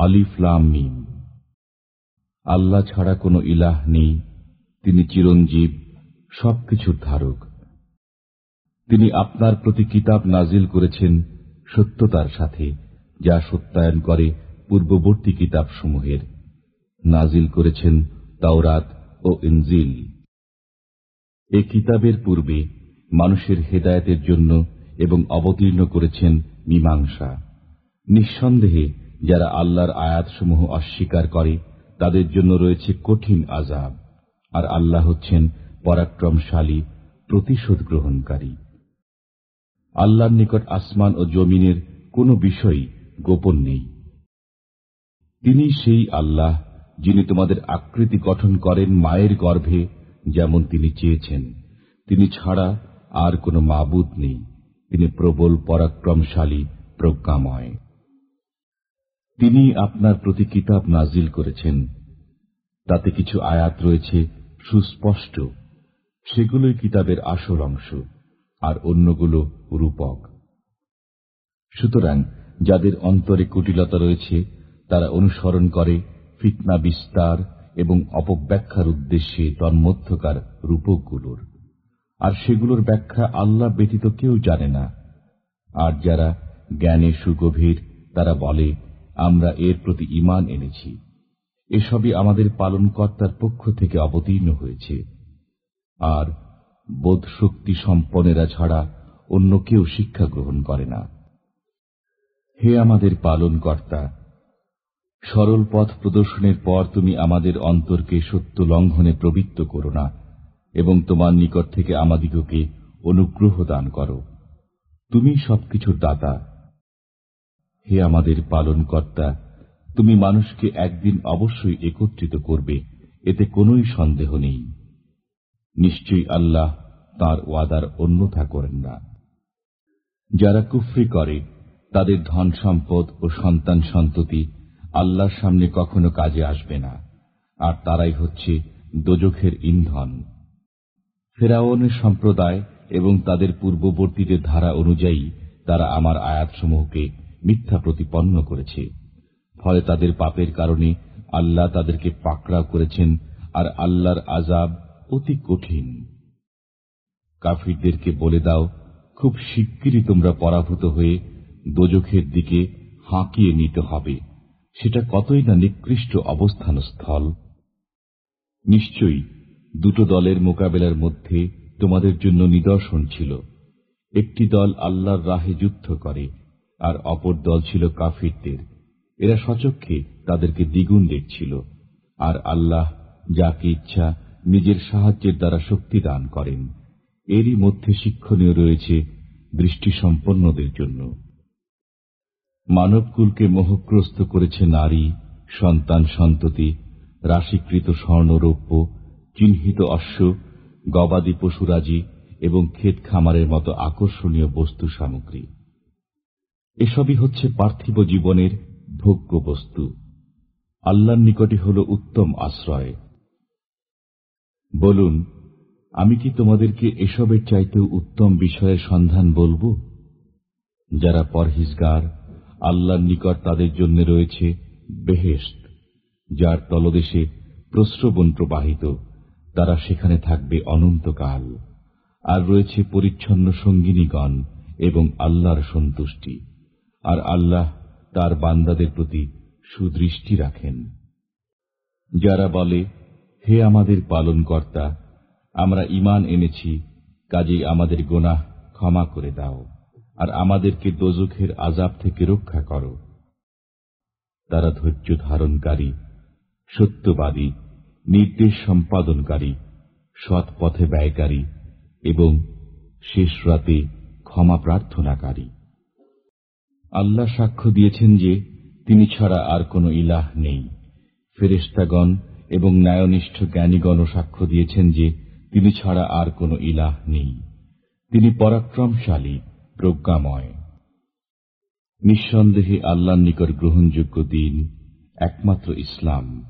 আলিফলাম আল্লাহ ছাড়া কোনো ইলাহ নেই, তিনি চিরঞ্জীব, সবকিছুর ধারক। তিনি আপনার প্রতি কিতাব নাজিল করেছেন সত্যতার সাথে, যা সত্যায়ন করে পূর্ববর্তী কিতাবসমূহের। নাজিল করেছেন তাওরাত ও ইনজিল। এ কিতাবের পূর্বে মানুষের হেদায়তের জন্য এবং অবতীর্ণ করেছেন মীমাংসা। নিঃসন্দেহে যারা আল্লাহর আয়াতসমূহ অস্বীকার করে, তাদের জন্য রয়েছে কঠিন আজাব আর আল্লাহ হচ্ছেন পরাক্রমশালী প্রতিশোধ গ্রহণকারী আল্লাহর নিকট আসমান ও জমিনের কোনো বিষয় গোপন নেই। তিনি সেই আল্লাহ, যিনি তোমাদের আকৃতি গঠন করেন মায়ের গর্ভে, যেমন তিনি চেয়েছেন। তিনি ছাড়া আর কোনো মাবুদ নেই। তিনি প্রবল, পরাক্রমশালী, প্রজ্ঞাময়। তিনি আপনার প্রতি কিতাব নাজিল করেছেন। তাতে কিছু আয়াত রয়েছে সুস্পষ্ট। সেগুলোই কিতাবের আসল অংশ, আর অন্যগুলো রূপক। সুতরাং যাদের অন্তরে কুটিলতা রয়েছে, তারা অনুসরণ করে, ফিতনা বিস্তার এবং অপব্যাখ্যার উদ্দেশ্যে তন্মধ্যকার রূপকগুলোর। আর সেগুলোর ব্যাখ্যা আল্লাহ ব্যতীত কেউ জানে না। আর যারা জ্ঞানে সুগভীর, তারা বলে আমরা এর প্রতি ইমান এনেছি। এসবই আমাদের পালনকর্তার পক্ষ থেকে অবতীর্ণ হয়েছে। আর বোধ শক্তি সম্পন্নেরা ছাড়া অন্য কেউ শিক্ষা গ্রহণ করে না। হে আমাদের পালন কর্তা সরল পথ প্রদর্শনের পর তুমি আমাদের অন্তরকে সত্য লঙ্ঘনে প্রবৃত্ত করো না এবং তোমার নিকট থেকে আমাদিগকে অনুগ্রহ দান করো। তুমি সবকিছুর দাতা। হে আমাদের পালন কর্তা তুমি মানুষকে একদিন অবশ্যই একত্রিত করবে, এতে কোনই সন্দেহ নেই। নিশ্চয়ই আল্লাহ তার ওয়াদার অন্যথা করেন না। যারা কুফরি করে, তাদের ধন সম্পদ ও সন্তান সন্ততি আল্লাহর সামনে কখনো কাজে আসবে না, আর তারাই হচ্ছে দোজখের ইন্ধন। ফেরাওনের সম্প্রদায় এবং তাদের পূর্ববর্তীদের ধারা অনুযায়ী তারা আমার আয়াতসমূহকে মিথ্যা প্রতিপন্ন করেছে। ফলে তাদের পাপের কারণে আল্লাহ তাদেরকে পাকড়াও করেছেন আর আল্লাহর আজাব অতি কঠিন। কাফিরদেরকে বলে দাও, খুব শিগগিরই তোমরা পরাভূত হয়ে দোজখের দিকে হাঁকিয়ে নিতে হবে। সেটা কতই না নিকৃষ্ট অবস্থান স্থল নিশ্চয়ই দুটো দলের মোকাবেলার মধ্যে তোমাদের জন্য নিদর্শন ছিল। একটি দল আল্লাহর রাহে যুদ্ধ করে আর অপর দল ছিল কাফিরদের। এরা সচক্ষে তাদেরকে দ্বিগুণ দেখছিল, আর আল্লাহ যাকে ইচ্ছা নিজের সাহায্যের দ্বারা শক্তি দান করেন। এরই মধ্যে শিক্ষণীয় রয়েছে দৃষ্টিসম্পন্নদের জন্য। মানবকুলকে মোহগ্রস্ত করেছে নারী, সন্তান, সন্ততি, রাশিকৃত স্বর্ণরৌপ্য, চিহ্নিত অশ্ব, গবাদি পশুরাজি এবং ক্ষেত খামারের মতো আকর্ষণীয় বস্তু সামগ্রী। এসবই হচ্ছে পার্থিব জীবনের ভোগ্য বস্তু। আল্লাহর নিকটে হল উত্তম আশ্রয়। বলুন, আমি কি তোমাদেরকে এসবের চাইতেও উত্তম বিষয়ের সন্ধান বলব? যারা পরহিজগার, আল্লাহর নিকট তাদের জন্য রয়েছে বেহেস্ত যার তলদেশে প্রশ্রবণ প্রবাহিত, তারা সেখানে থাকবে অনন্তকাল, আর রয়েছে পরিচ্ছন্ন সঙ্গিনীগণ এবং আল্লাহর সন্তুষ্টি। আর আল্লাহ তার বান্দাদের প্রতি সুদৃষ্টি রাখেন। যারা বলে, হে আমাদের পালন কর্তা আমরা ইমান এনেছি, কাজেই আমাদের গোনাহ ক্ষমা করে দাও, আর আমাদেরকে দোজখের আজাব থেকে রক্ষা করো। তারা ধৈর্য ধারণকারী, সত্যবাদী, নির্দেশ সম্পাদনকারী, সৎ পথে ব্যয়কারী এবং শেষ রাতে ক্ষমা প্রার্থনাকারী। আল্লাহ সাক্ষ্য দিয়েছেন যে তিনি ছাড়া আর কোন ইলাহ নেই। ফেরেস্তাগণ এবং ন্যায়নিষ্ঠ জ্ঞানীগণও সাক্ষ্য দিয়েছেন যে তিনি ছাড়া আর কোন ইলাহ নেই। তিনি পরাক্রমশালী, প্রজ্ঞাময়। নিঃসন্দেহে আল্লাহর নিকট গ্রহণযোগ্য দিন একমাত্র ইসলাম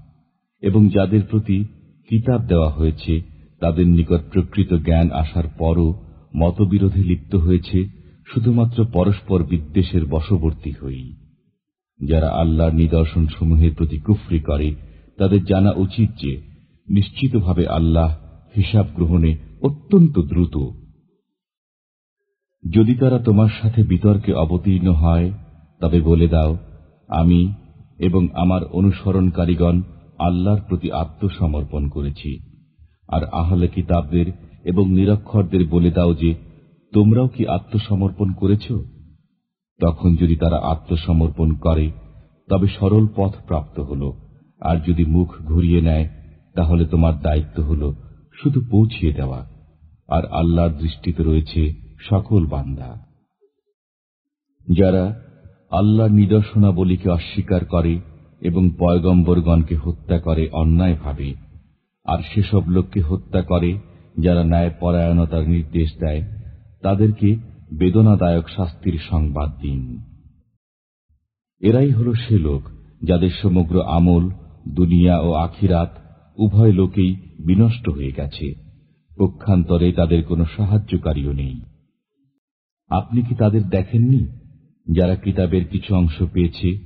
এবং যাদের প্রতি কিতাব দেওয়া হয়েছে, তাদের নিকট প্রকৃত জ্ঞান আসার পরও মতবিরোধে লিপ্ত হয়েছে শুধুমাত্র পরস্পর বিদ্বেষের বশবর্তী হই। যারা আল্লাহর নিদর্শন সমূহের প্রতি কুফরি করে, তাদের জানা উচিত যে, নিশ্চিতভাবে আল্লাহ হিসাব গ্রহণে অত্যন্ত দ্রুত। যদি তারা তোমার সাথে বিতর্কে অবতীর্ণ হয়, তবে বলে দাও, আমি এবং আমার অনুসরণকারীগণ আল্লাহর প্রতি আত্মসমর্পণ করেছি। আর আহলে কিতাবদের এবং নিরক্ষরদের বলে দাও যে তোমরাও কি আত্মসমর্পণ করেছ? তখন যদি তারা আত্মসমর্পণ করে, তবে সরল পথ প্রাপ্ত হল, আর যদি মুখ ঘুরিয়ে নেয়, তাহলে তোমার দায়িত্ব হল শুধু পৌঁছিয়ে দেওয়া, আর আল্লাহর দৃষ্টিতে রয়েছে সকল বান্দা। যারা আল্লাহর নিদর্শনাবলীকে অস্বীকার করে এবং পয়গম্বরগণকে হত্যা করে অন্যায়ভাবে আর সেসব লোককে হত্যা করে যারা ন্যায় পরায়ণতার নির্দেশ দেয় তাদেরকে বেদনাদায়ক শাস্তির সংবাদ দিন। এরাই হল সে লোক যাদের সমগ্র আমল, দুনিয়া ও আখিরাত উভয় লোকেই বিনষ্ট হয়ে গেছে। পক্ষান্তরে তাদের কোনো সাহায্যকারীও নেই। আপনি কি তাদের দেখেননি? যারা কিতাবের কিছু অংশ পেয়েছে,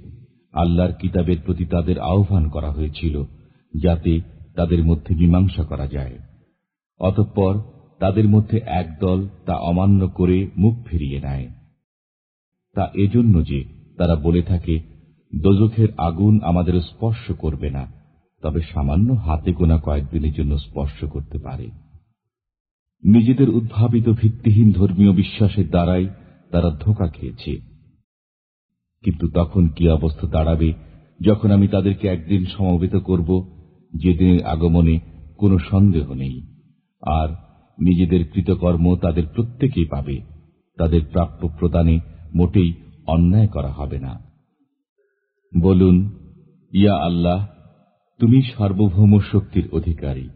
আল্লাহর কিতাবের প্রতি তাদের আহ্বান করা হয়েছিল, যাতে তাদের মধ্যে মীমাংসা করা যায়। অতঃপর তাদের মধ্যে এক দল তা অমান্য করে মুখ ফিরিয়ে নেয়। তা এজন্য যে তারা বলে থাকে, দোজখের আগুন আমাদের স্পর্শ করবে না, তবে সামান্য হাতে গোনা কয়েকদিনের জন্য স্পর্শ করতে পারে। নিজেদের উদ্ভাবিত ভিত্তিহীন ধর্মীয় বিশ্বাসের দ্বারাই তারা ধোকা খেয়েছে। কিন্তু তখন কি অবস্থা দাঁড়াবে যখন আমি তাদেরকে একদিন সমবেত করব, যেদিনের আগমনে কোনো সন্দেহ নেই। আর নিজেদের কৃতকর্ম তাদের প্রত্যেকেই পাবে। তাদের প্রাপ্য প্রদানে মোটেই অন্যায় করা হবে না। বলুন, ইয়া আল্লাহ, তুমি সার্বভৌম শক্তির অধিকারী।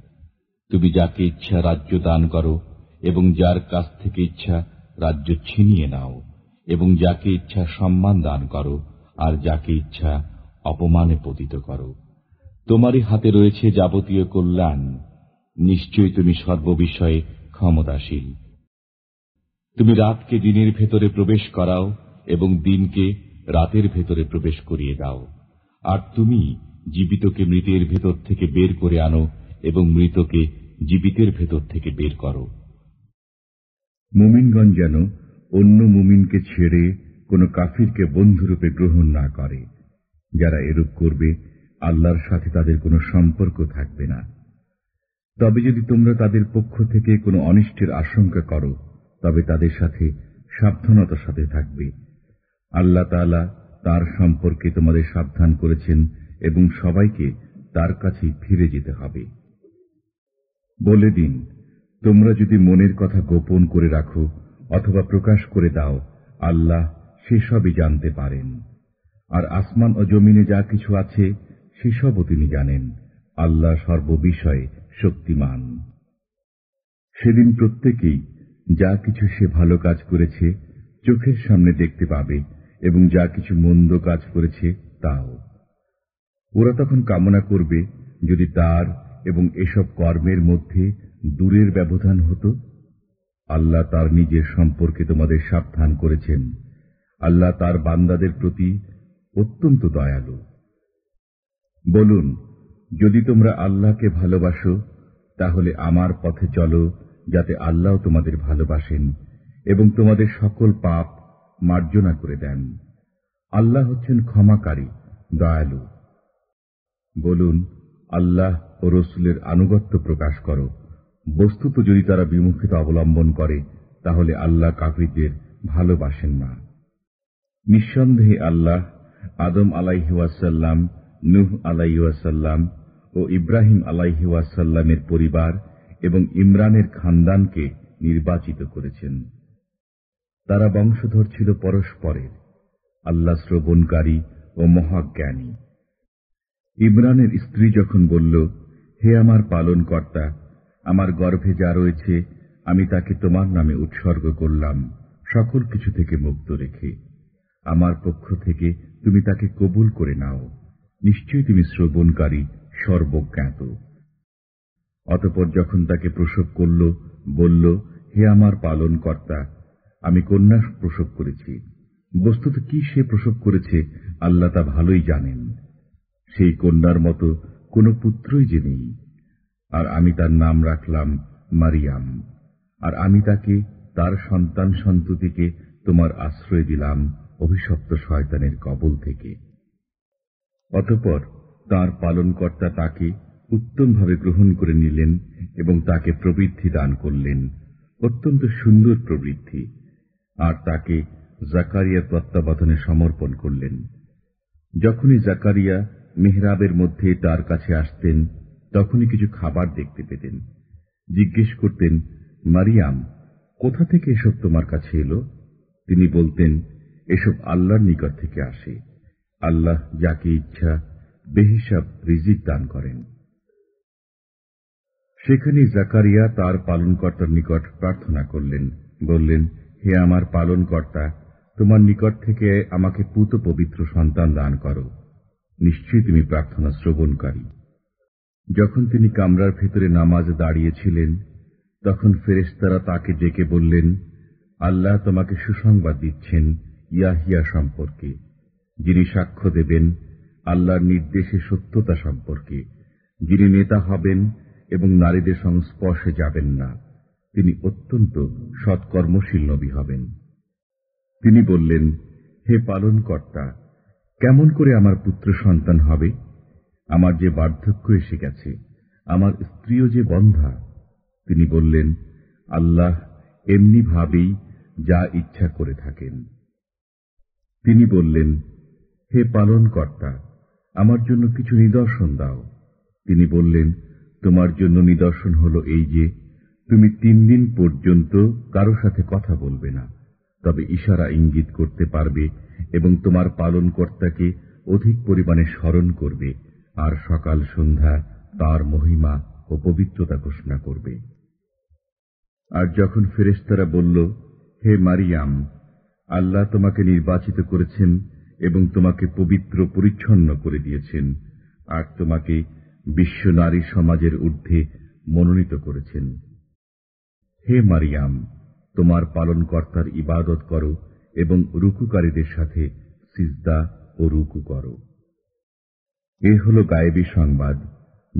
তুমি যাকে ইচ্ছা রাজ্য দান করো এবং যার কাছ থেকে ইচ্ছা রাজ্য ছিনিয়ে নাও এবং যাকে ইচ্ছা সম্মান দান করো আর যাকে ইচ্ছা অপমানে পতিত করো। তোমারই হাতে রয়েছে যাবতীয় কল্যাণ। নিশ্চয়ই তুমি সর্ববিষয়ে ক্ষমতাশীল। তুমি রাতকে দিনের ভেতরে প্রবেশ করাও এবং দিনকে রাতের ভেতরে প্রবেশ করিয়ে দাও। আর তুমি জীবিতকে মৃতের ভেতর থেকে বের করে আনো এবং মৃতকে জীবিতের ভেতর থেকে বের করো। মুমিনগঞ্জ যেন অন্য মুমিনকে ছেড়ে কোন কাফিরকে বন্ধুরূপে গ্রহণ না করে, যারা এরূপ করবে, আল্লাহর সাথে তাদের কোনো সম্পর্ক থাকবে না। তবে যদি তোমরা তাদের পক্ষ থেকে কোনো অনিষ্টের আশঙ্কা করো, তবে তাদের সাথে সাবধানতার সাথে থাকবে। আল্লাহ তালা তার সম্পর্কে তোমাদের সাবধান করেছেন এবং সবাইকে তার কাছেই ফিরে যেতে হবে। বলে দিন, তোমরা যদি মনের কথা গোপন করে রাখো অথবা প্রকাশ করে দাও, আল্লাহ সেসবই জানতে পারেন। আর আসমান ও জমিনে যা কিছু আছে, সেসবও তিনি জানেন। আল্লাহ সর্ববিষয়ে শক্তিমান। সেদিন প্রত্যেকেই যা কিছু সে ভালো কাজ করেছে চোখের সামনে দেখতে পাবে এবং যা কিছু মন্দ কাজ করেছে তাও। ওরা তখন কামনা করবে, যদি তার এবং এসব কর্মের মধ্যে দূরের ব্যবধান হতো, আল্লাহ তার নিজের সম্পর্কে তোমাদের সাবধান করেছেন। আল্লাহ তার বান্দাদের প্রতি অত্যন্ত দয়ালু। বলুন যদি তোমরা আল্লাহকে ভালোবাসো, তাহলে আমার পথে চলো, যাতে আল্লাহ তোমাদের ভালোবাসেন এবং তোমাদের সকল পাপ মার্জনা করে দেন। আল্লাহ হচ্ছেন ক্ষমাকারী, দয়ালু। বলুন, আল্লাহ ও রসুলের আনুগত্য প্রকাশ করো। বস্তুত যদি তারা বিমুখিত অবলম্বন করে, তাহলে আল্লাহ কাফিরদের ভালোবাসেন না। নিঃসন্দেহে আল্লাহ আদম আলাইহাসাল্লাম নুহ আলাইহাসাল্লাম ও ইব্রাহিম আলাইহাসাল্লামের পরিবার এবং ইমরানের খানদানকে নির্বাচিত করেছেন। তারা বংশধর ছিল পরস্পরের, আল্লাহ শ্রবণকারী ও মহাজ্ঞানী। ইমরানের স্ত্রী যখন বলল, হে আমার পালন কর্তা আমার গর্ভে যা রয়েছে, আমি তাকে তোমার নামে উৎসর্গ করলাম, সকল কিছু থেকে মুক্ত রেখে। আমার পক্ষ থেকে তুমি তাকে কবুল করে নাও। নিশ্চয়ই তুমি শ্রবণকারী, সর্বজ্ঞাত। অতপর যখন তাকে প্রসব করল, বলল, হে আমার পালন কর্তা আমি কন্যা প্রসব করেছি। বস্তুত কি সে প্রসব করেছে, আল্লাহ তা ভালোই জানেন। সেই কন্যার মতো কোনো পুত্রই যে নেই। আর আমি তার নাম রাখলাম মারিয়াম। আর আমি তাকে, তার সন্তান সন্ততিকে তোমার আশ্রয় দিলাম অভিশপ্ত শয়তানের কবল থেকে। অতপর তার পালনকর্তা তাকে উত্তমভাবে গ্রহণ করে নিলেন এবং তাকে প্রবৃদ্ধি দান করলেন। অত্যন্ত সুন্দর প্রবৃদ্ধি। আর তাকে জাকারিয়ার তত্ত্বাবধানে সমর্পণ করলেন। যখনই জাকারিয়া মেহরাবের মধ্যে তার কাছে আসতেন, তখনই কিছু খাবার দেখতে পেতেন। জিজ্ঞেস করতেন, মারিয়াম, কোথা থেকে এসব তোমার কাছে এলো? তিনি বলতেন, এসব আল্লাহর নিকট থেকে আসে। আল্লাহ যাকে ইচ্ছা বেহিসাব রিজিক দান করেন। সেখানে জাকারিয়া তার পালনকর্তার নিকট প্রার্থনা করলেন, বললেন, হে আমার পালনকর্তা, তোমার নিকট থেকে আমাকে পুত পবিত্র সন্তান দান করো। নিশ্চয়ই তুমি প্রার্থনা শ্রবণকারী। যখন তিনি কামরার ভেতরে নামাজ দাঁড়িয়েছিলেন, তখন ফেরেস্তারা তাকে ডেকে বললেন, আল্লাহ তোমাকে সুসংবাদ দিচ্ছেন ইয়াহিয়া সম্পর্কে। যিনি সাক্ষ্য দেবেন আল্লাহর নির্দেশে সত্যতা সম্পর্কে, যিনি নেতা হবেন এবং নারীদের সংস্পর্শে যাবেন না, তিনি অত্যন্ত সৎকর্মশীল নবী হবেন। তিনি বললেন, হে পালনকর্তা, কেমন করে আমার পুত্র সন্তান হবে? আমার যে বার্ধক্য এসে গেছে, আমার স্ত্রীও যে বন্ধা। তিনি বললেন, আল্লাহ এমনি ভাবেই যা ইচ্ছা করে থাকেন। তিনি বললেন হে পালনকর্তা, আমার জন্য কিছু নিদর্শন দাও। তিনি বললেন, তোমার জন্য নিদর্শন হল এই যে, তুমি তিন দিন পর্যন্ত কারও সাথে কথা বলবে না, তবে ইশারা ইঙ্গিত করতে পারবে এবং তোমার পালনকর্তাকে অধিক পরিমাণে স্মরণ করবে আর সকাল সন্ধ্যা তার মহিমা ও পবিত্রতা ঘোষণা করবে। আর যখন ফেরেস্তারা বলল, হে মারিয়াম, আল্লাহ তোমাকে নির্বাচিত করেছেন এবং তোমাকে পবিত্র পরিচ্ছন্ন করে দিয়েছেন, আর তোমাকে বিশ্ব নারী সমাজের ঊর্ধ্বে মনোনীত করেছেন। হে মারিয়াম, তোমার পালনকর্তার ইবাদত করো এবং রুকুকারীদের সাথে সিজদা ও রুকু করো। এ হল গায়েবী সংবাদ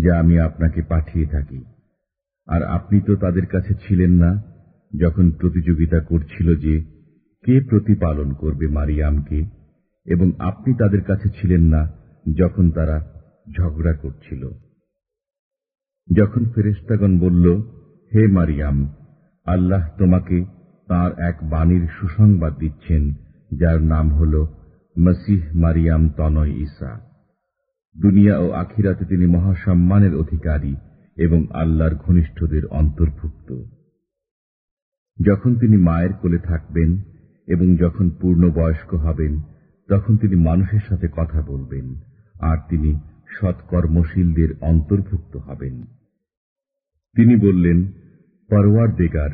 যা আমি আপনাকে পাঠিয়ে থাকি। আর আপনি তো তাদের কাছে ছিলেন না, যখন প্রতিযোগিতা করছিল যে কে প্রতিপালন করবে মারিয়ামকে? এবং আপনি তাদের কাছে ছিলেন না যখন তারা ঝগড়া করছিল। যখন ফেরেস্তাগণ বলল, হে মারিয়াম, আল্লাহ তোমাকে তার এক বাণীর সুসংবাদ দিচ্ছেন, যার নাম হল মসিহ মারিয়াম তনয় ইসা দুনিয়া ও আখিরাতে তিনি মহাসম্মানের অধিকারী এবং আল্লাহর ঘনিষ্ঠদের অন্তর্ভুক্ত। যখন তিনি মায়ের কোলে থাকবেন এবং যখন পূর্ণ বয়স্ক হবেন তখন তিনি মানুষের সাথে কথা বলবেন, আর তিনি সৎকর্মশীলদের অন্তর্ভুক্ত হবেন। তিনি বললেন পরওয়ার দেগার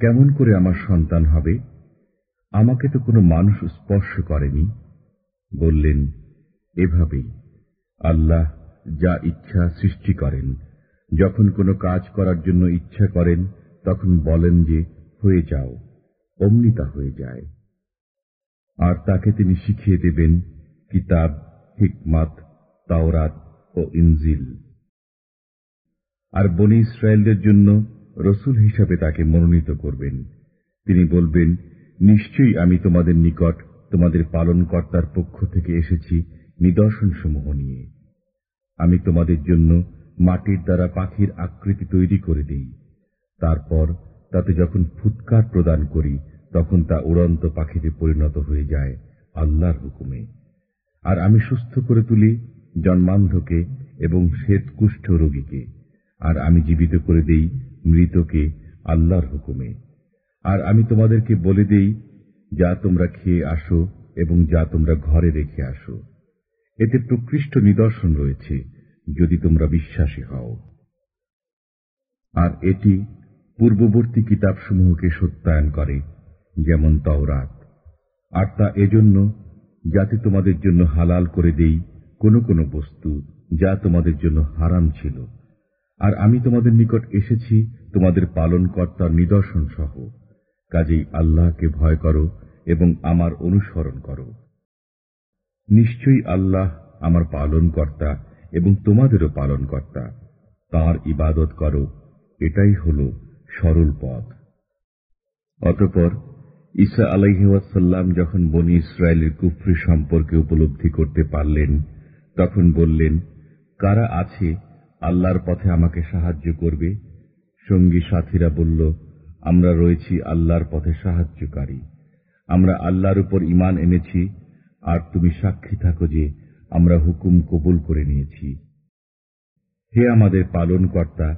কেমন করে আমার সন্তান হবে? আমাকে তো কোনো মানুষ স্পর্শ করেনি। বললেন, এভাবেই আল্লাহ যা ইচ্ছা সৃষ্টি করেন। যখন কোনো কাজ করার জন্য ইচ্ছা করেন, তখন বলেন যে, হয়ে যাও, অমনি তা হয়ে যায় আর তাকে তিনি শিখিয়ে দেবেন কিতাব, হিকমাত, তাওরাত ও ইনজিল। আর বনি ইসরায়েলদের জন্য রসুল হিসাবে তাকে মনোনীত করবেন। তিনি বলবেন, নিশ্চয়ই আমি তোমাদের নিকট, তোমাদের পালনকর্তার পক্ষ থেকে এসেছি নিদর্শনসমূহ নিয়ে। আমি তোমাদের জন্য মাটির দ্বারা পাখির আকৃতি তৈরি করে দিই। তারপর তাতে যখন ফুৎকার প্রদান করি তখন তা উড়ন্ত পাখিতে পরিণত হয়ে যায় আল্লাহর হুকুমে। আর আমি সুস্থ করে তুলি জন্মান্ধকে এবং শ্বেত কুষ্ঠ রোগীকে, আর আমি জীবিত করে দেই মৃতকে আল্লাহর হুকুমে। আর আমি তোমাদেরকে বলে দেই, যা তোমরা খেয়ে আসো এবং যা তোমরা ঘরে রেখে আসো। এতে প্রকৃষ্ট নিদর্শন রয়েছে, যদি তোমরা বিশ্বাসী হও। আর এটি পূর্ববর্তী কিতাবসমূহকে সত্যায়ন করে। যেমন তওরাত। আর তা এজন্য, যাতে তোমাদের জন্য হালাল করে দেই কোন কোন বস্তু যা তোমাদের জন্য হারাম ছিল। আর আমি তোমাদের নিকট এসেছি তোমাদের পালন কর্তার নিদর্শন সহ। কাজেই আল্লাহকে ভয় করো এবং আমার অনুসরণ করো। নিশ্চয়ই আল্লাহ আমার পালনকর্তা এবং তোমাদেরও পালনকর্তা। তাঁর ইবাদত করো, এটাই হল সরল পথ। অতপর ঈসা আলাইহাসাল্লাম যখন বনি ইসরায়েলের কুফরি সম্পর্কে উপলব্ধি করতে পারলেন, তখন বললেন, কারা আছে আল্লাহর পথে আমাকে সাহায্য করবে? সঙ্গী সাথীরা বলল, আমরা রয়েছি আল্লাহর পথে সাহায্যকারী। আমরা আল্লাহর উপর ইমান এনেছি, আর তুমি সাক্ষী থাকো যে আমরা হুকুম কবুল করে নিয়েছি। হে আমাদের পালন কর্তা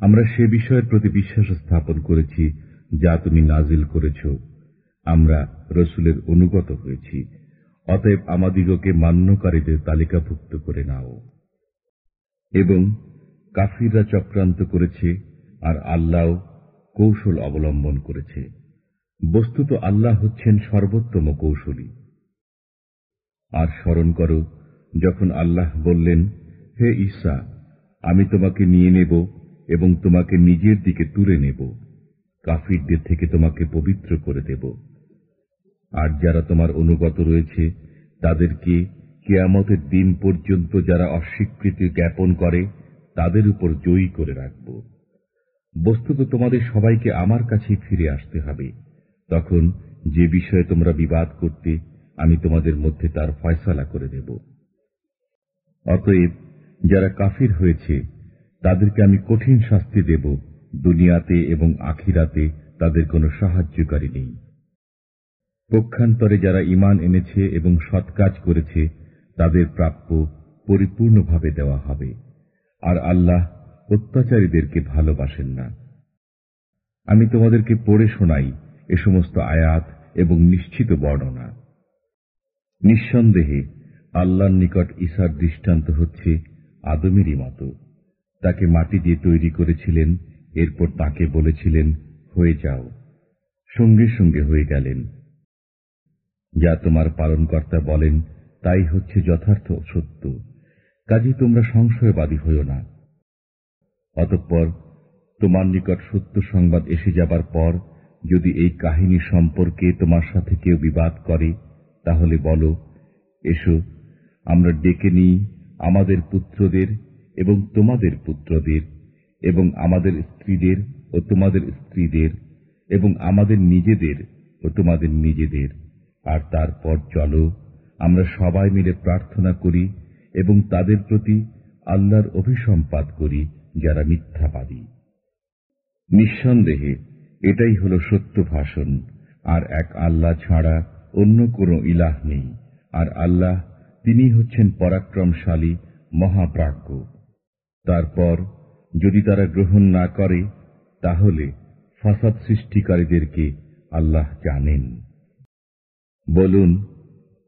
আমরা সে বিষয়ের প্রতি বিশ্বাস স্থাপন করেছি যা তুমি নাজিল করেছ। আমরা রসুলের অনুগত হয়েছি। অতএব আমাদিগকে মান্যকারীদের তালিকাভুক্ত করে নাও। এবং কাফিররা চক্রান্ত করেছে আর আল্লাহ কৌশল অবলম্বন করেছে। বস্তুত আল্লাহ হচ্ছেন সর্বোত্তম কৌশলী। আর স্মরণ করো, যখন আল্লাহ বললেন, হে ঈসা, আমি তোমাকে নিয়ে নেব এবং তোমাকে নিজের দিকে তুলে নেব। কাফিরদের থেকে তোমাকে পবিত্র করে দেব। আর যারা তোমার অনুগত রয়েছে তাদেরকে কেয়ামতের দিন পর্যন্ত যারা অস্বীকৃতি জ্ঞাপন করে, তাদের উপর জয়ী করে রাখব। বস্তুত তোমাদের সবাইকে আমার কাছেই ফিরে আসতে হবে। তখন যে বিষয়ে তোমরা বিবাদ করতে, আমি তোমাদের মধ্যে তার ফয়সলা করে দেব। অতএব, যারা কাফির হয়েছে, তাদেরকে আমি কঠিন শাস্তি দেব। দুনিয়াতে এবং আখিরাতে তাদের কোনো সাহায্যকারী নেই। পক্ষান্তরে যারা ইমান এনেছে এবং সৎ কাজ করেছে, তাদের প্রাপ্য পরিপূর্ণভাবে দেওয়া হবে। আর আল্লাহ অত্যাচারীদেরকে ভালোবাসেন না। আমি তোমাদেরকে পড়ে শোনাই এ সমস্ত আয়াত এবং নিশ্চিত বর্ণনা। নিঃসন্দেহে আল্লাহর নিকট ঈশার দৃষ্টান্ত হচ্ছে আদমেরই মতো। তাকে মাটি দিয়ে তৈরি করেছিলেন, এরপর তাকে বলেছিলেন, হয়ে যাও। সঙ্গে সঙ্গে হয়ে গেলেন। যা তোমার পালনকর্তা বলেন, তাই হচ্ছে যথার্থ সত্য। কাজী তোমরা সংশয়বাদী হইও না। অতঃপর তোমার নিকট সত্য সংবাদ এসে যাবার পর, যদি এই কাহিনী সম্পর্কে তোমার সাথে কেউ বিবাদ করে, তাহলে বলো, এসো, আমরা ডেকে নিই আমাদের পুত্রদের এবং তোমাদের পুত্রদের এবং আমাদের স্ত্রীদের ও তোমাদের স্ত্রীদের এবং আমাদের নিজেদের ও তোমাদের নিজেদের। আর তারপর চলো, আমরা সবাই মিলে প্রার্থনা করি এবং তাদের প্রতি আল্লাহর অভিসম্পাদ করি যারা মিথ্যাবাদী। নিঃসন্দেহে, এটাই হল সত্য ভাষণ, আর এক আল্লাহ ছাড়া অন্য কোনো ইলাহ নেই, আর আল্লাহ তিনি হচ্ছেন পরাক্রমশালী, মহাপ্রাজ্ঞ। তারপর, যদি তারা গ্রহণ না করে, তাহলে ফাসাদ সৃষ্টিকারীদেরকে আল্লাহ জানেন। বলুন,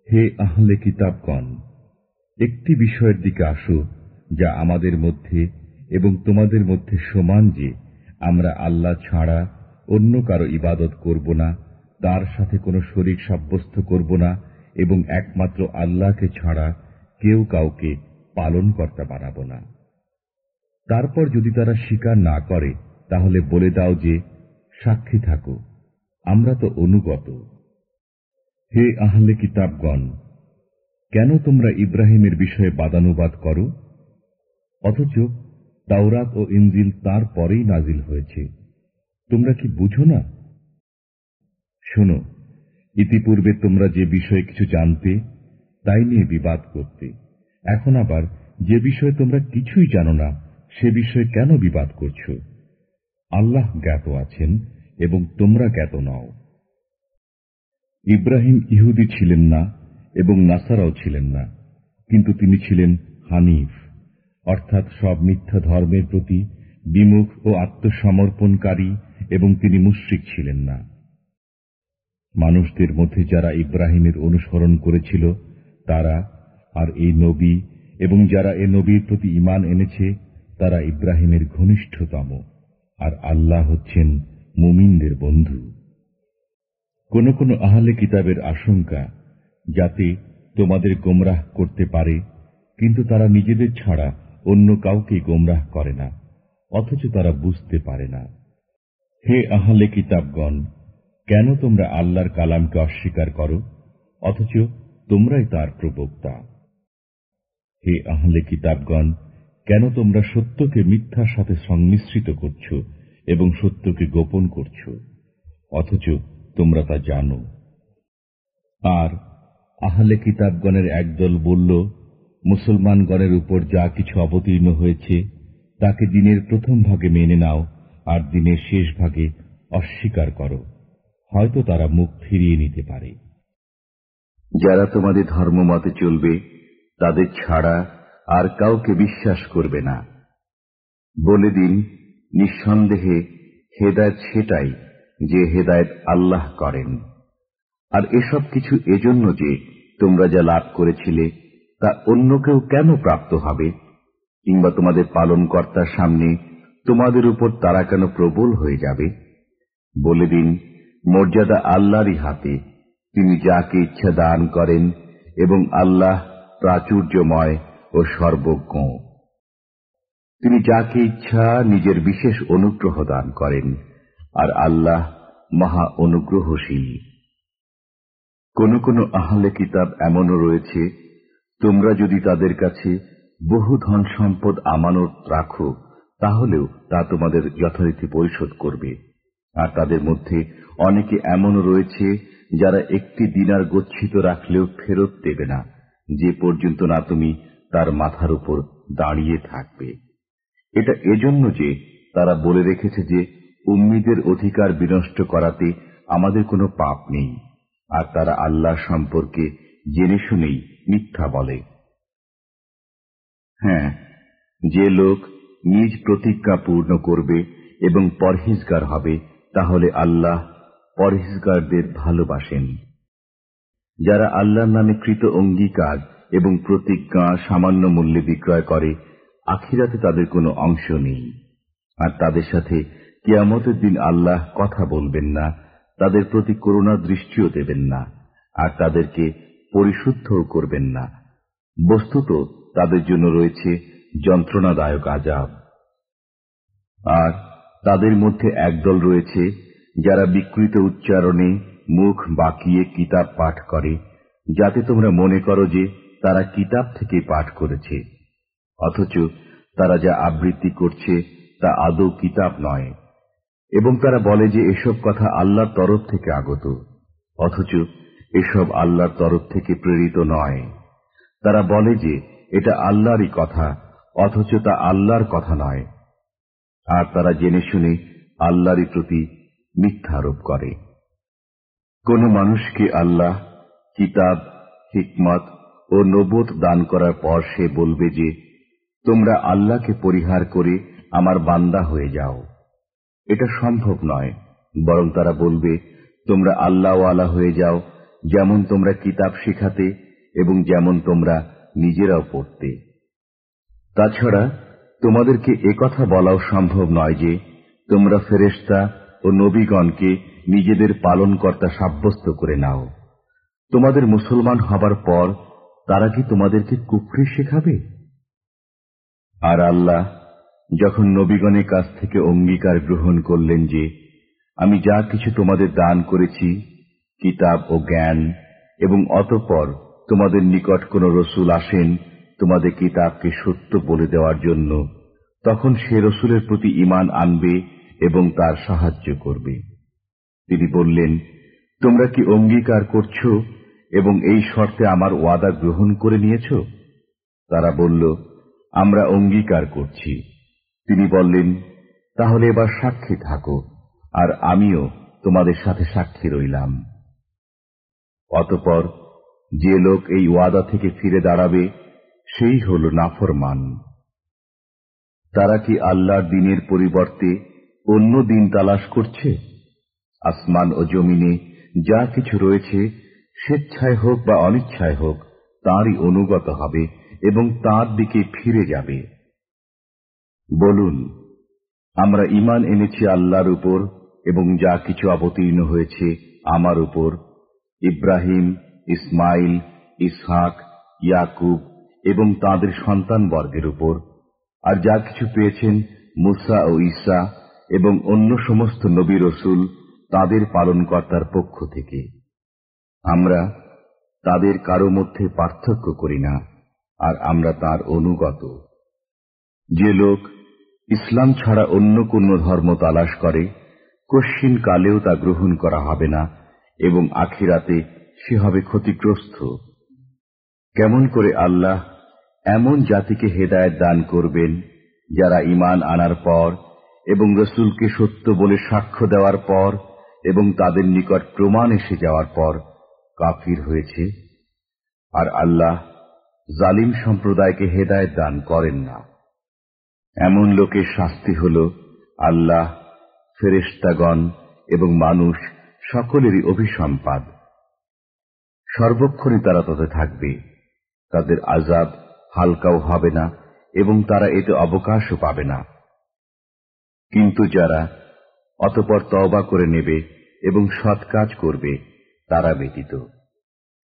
হে আহলে কিতাবগণ, একটি বিষয়ের দিকে আসো যা আমাদের মধ্যে এবং তোমাদের মধ্যে সমান যে আমরা আল্লাহ ছাড়া অন্য কারও ইবাদত করব না, তার সাথে কোনো শরীর সাব্যস্ত করব না এবং একমাত্র আল্লাহকে ছাড়া কেউ কাউকে পালন কর্তা বানাব না। তারপর যদি তারা স্বীকার না করে, তাহলে বলে দাও যে, সাক্ষী থাকো, আমরা তো অনুগত। হে আহলে কিতাবগণ, কেন তোমরা ইব্রাহিমের বিষয়ে বাদানুবাদ করো? অথচ তাওরাত ও ইঞ্জিল তার পরেই নাজিল হয়েছে। তোমরা কি বুঝো না? শোনো, ইতিপূর্বে তোমরা যে বিষয়ে কিছু জানতে, তাই নিয়ে বিবাদ করতে। এখন আবার যে বিষয়ে তোমরা কিছুই জানো না, সে বিষয়ে কেন বিবাদ করছ? আল্লাহ জ্ঞাত আছেন এবং তোমরা জ্ঞাত নও। ইব্রাহিম ইহুদি ছিলেন না এবং নাসারাও ছিলেন না, কিন্তু তিনি ছিলেন হানিফ। অর্থাৎ সব মিথ্যা ধর্মের প্রতি বিমুখ ও আত্মসমর্পণকারী এবং তিনি মুশ্রিক ছিলেন না। মানুষদের মধ্যে যারা ইব্রাহিমের অনুসরণ করেছিল, তারা আর এই নবী এবং যারা এ নবীর প্রতি ইমান এনেছে, তারা ইব্রাহিমের ঘনিষ্ঠতম। আর আল্লাহ হচ্ছেন মুমিনদের বন্ধু। কোন কোন আহলে কিতাবের আশঙ্কা যাতে তোমাদের গোমরাহ করতে পারে, কিন্তু তারা নিজেদের ছাড়া অন্য কাউকে গোমরাহ করে না, অথচ তারা বুঝতে পারে না। হে আহলে কিতাবগণ, কেন তোমরা আল্লাহর কালামকে অস্বীকার করো, অথচ তোমরাই তার প্রবক্তা? হে আহলে কিতাবগণ, কেন তোমরা সত্যকে মিথ্যার সাথে সংমিশ্রিত করছ এবং সত্যকে গোপন করছ? অথচ তোমরা তা জানো। আর আহলে কিতাবগণের একদল বলল, মুসলমানগণের উপর যা কিছু অবতীর্ণ হয়েছে, তাকে দিনের প্রথম ভাগে মেনে নাও, আর দিনের শেষ ভাগে অস্বীকার করো। হয়তো তারা মুখ ফিরিয়ে নিতে পারে। যারা তোমাদের ধর্মমতে চলবে, তাদের ছাড়া আর কাউকে বিশ্বাস করবে না। বলে দিন, নিঃসন্দেহে হেদায়ত সেটাই যে হেদায়ত আল্লাহ করেন। আর এসব কিছু এজন্য যে তোমরা যা লাভ করেছিলে, তা অন্য কেউ কেন প্রাপ্ত হবে? কিংবা তোমাদের পালনকর্তার সামনে তোমাদের উপর তারা কেন প্রবল হয়ে যাবে? বলে দিন, মর্যাদা আল্লাহরই হাতে। তিনি যাকে ইচ্ছা দান করেন এবং আল্লাহ প্রাচুর্যময় ও সর্বজ্ঞ। তিনি যাকে ইচ্ছা নিজের বিশেষ অনুগ্রহ দান করেন। আর আল্লাহ মহা অনুগ্রহশীল। কোন কোন আহলে কিতাব এমনও রয়েছে, তোমরা যদি তাদের কাছে বহু ধন সম্পদ আমানত রাখো, তাহলেও তা তোমাদের যথারীতি পরিশোধ করবে। আর তাদের মধ্যে অনেকে এমনও রয়েছে, যারা একটি দিনার গচ্ছিত রাখলেও ফেরত দেবে না, যে পর্যন্ত না তুমি তার মাথার উপর দাঁড়িয়ে থাকবে। এটা এজন্য যে তারা বলে রেখেছে যে উম্মিদের অধিকার বিনষ্ট করাতে আমাদের কোনো পাপ নেই, আর তারা আল্লাহ সম্পর্কে জেনে শুনেই মিথ্যা বলে। হ্যাঁ যে লোক নিজ প্রতিজ্ঞা পূর্ণ করবে এবং পরহেজগার হবে, তাহলে আল্লাহ পরহেজগারদের ভালোবাসেন। যারা আল্লাহর নামে কৃত অঙ্গীকার এবং প্রতিজ্ঞা সামান্য মূল্যে বিক্রয় করে, আখিরাতে তাদের কোনো অংশ নেই, আর তাদের সাথে কিয়ামতের দিন আল্লাহ কথা বলবেন না, তাদের প্রতি করুণা দৃষ্টিও দেবেন না, আর তাদেরকে পরিশুদ্ধও করবেন না। বস্তুত তাদের জন্য রয়েছে যন্ত্রণাদায়ক আজাব। আর তাদের মধ্যে একদল রয়েছে যারা বিকৃত উচ্চারণে মুখ বাঁকিয়ে কিতাব পাঠ করে, যাতে তোমরা মনে করো যে তারা কিতাব থেকে পাঠ করেছে, অথচ তারা যা আবৃত্তি করছে তা আদৌ কিতাব নয়। এবং তারা বলে যে এসব কথা আল্লাহর তরফ থেকে আগত, অথচ এসব আল্লাহর তরফ থেকে প্রেরিত নয়। তারা বলে যে এটা আল্লাহরই কথা, অথচ তা আল্লাহর কথা নয়। আর তারা জেনে শুনে আল্লাহরই প্রতি মিথ্যা আরোপ করে। কোন মানুষকে আল্লাহ, কিতাব, হিকমত ও নবোধ দান করার পর সে বলবে যে, তোমরা আল্লাহকে পরিহার করে আমার বান্দা হয়ে যাও। এটা সম্ভব নয়, বরং তারা বলবে, তোমরা আল্লাহওয়ালা হয়ে যাও, যেমন তোমরা কিতাব শেখাতে এবং যেমন তোমরা নিজেরাও পড়তে। তাছাড়া, তোমাদেরকে একথা বলাও সম্ভব নয় যে, তোমরা ফেরেস্তা ও নবীগণকে নিজেদের পালনকর্তা সাব্যস্ত করে নাও। তোমাদের মুসলমান হবার পর তারা কি তোমাদেরকে কুফরি শেখাবে? আর আল্লাহ যখন নবীগণের কাছ থেকে অঙ্গীকার গ্রহণ করলেন যে, আমি যা কিছু তোমাদের দান করেছি, কিতাব ও জ্ঞান, এবং অতঃপর তোমাদের নিকট কোন রসুল আসেন তোমাদের কিতাবকে সত্য বলে দেওয়ার জন্য, তখন সে রসুলের প্রতি ইমান আনবে এবং তার সাহায্য করবে। তিনি বললেন, তোমরা কি অঙ্গীকার করছ এবং এই শর্তে আমার ওয়াদা গ্রহণ করে নিয়েছ? তারা বলল, আমরা অঙ্গীকার করছি। তিনি বললেন, তাহলে এবার সাক্ষী থাকো, আর আমিও তোমাদের সাথে সাক্ষী রইলাম। অতপর যে লোক এই ওয়াদা থেকে ফিরে দাঁড়াবে, সেই হল নাফরমান। তারা কি আল্লাহর দিনের পরিবর্তে অন্য দিন তালাশ করছে? আসমান ও জমিনে যা কিছু রয়েছে, স্বেচ্ছায় হোক বা অনিচ্ছায় হোক, তাঁরই অনুগত হবে এবং তার দিকে ফিরে যাবে। বলুন, আমরা ইমান এনেছি আল্লাহর উপর এবং যা কিছু অবতীর্ণ হয়েছে আমার উপর। ইব্রাহিম, ইসমাইল, ইসহাক, ইয়াকুব এবং তাদের সন্তান বর্গের উপর। আর যা কিছু পেয়েছেন মুসা ও ঈসা এবং অন্য সমস্ত নবী রসুল তাদের পালনকর্তার পক্ষ থেকে। আমরা তাদের কারও মধ্যে পার্থক্য করি না, আর আমরা তার অনুগত। যে লোক ইসলাম ছাড়া অন্য কোন ধর্ম তালাশ করে, কশ্চিন কালেও তা গ্রহণ করা হবে না, এবং আখিরাতে সে হবে ক্ষতিগ্রস্ত। কেমন করে আল্লাহ এমন জাতিকে হেদায়ত দান করবেন, যারা ইমান আনার পর এবং রসুলকে সত্য বলে সাক্ষ্য দেওয়ার পর এবং তাদের নিকট প্রমাণ এসে যাওয়ার পর কাফির হয়েছে? আর আল্লাহ জালিম সম্প্রদায়কে হেদায়ত দান করেন না। এমন লোকের শাস্তি হল আল্লাহ ফেরেস্তাগণ এবং মানুষ সকলেরই অভিসম্পাদ। সর্বক্ষণই তারা তাতে থাকবে। তাদের আজাব হালকাও হবে না এবং তারা এতে অবকাশও পাবে না। কিন্তু যারা অতপর তওবা করে নেবে এবং সৎ কাজ করবে, তারা ব্যতীত।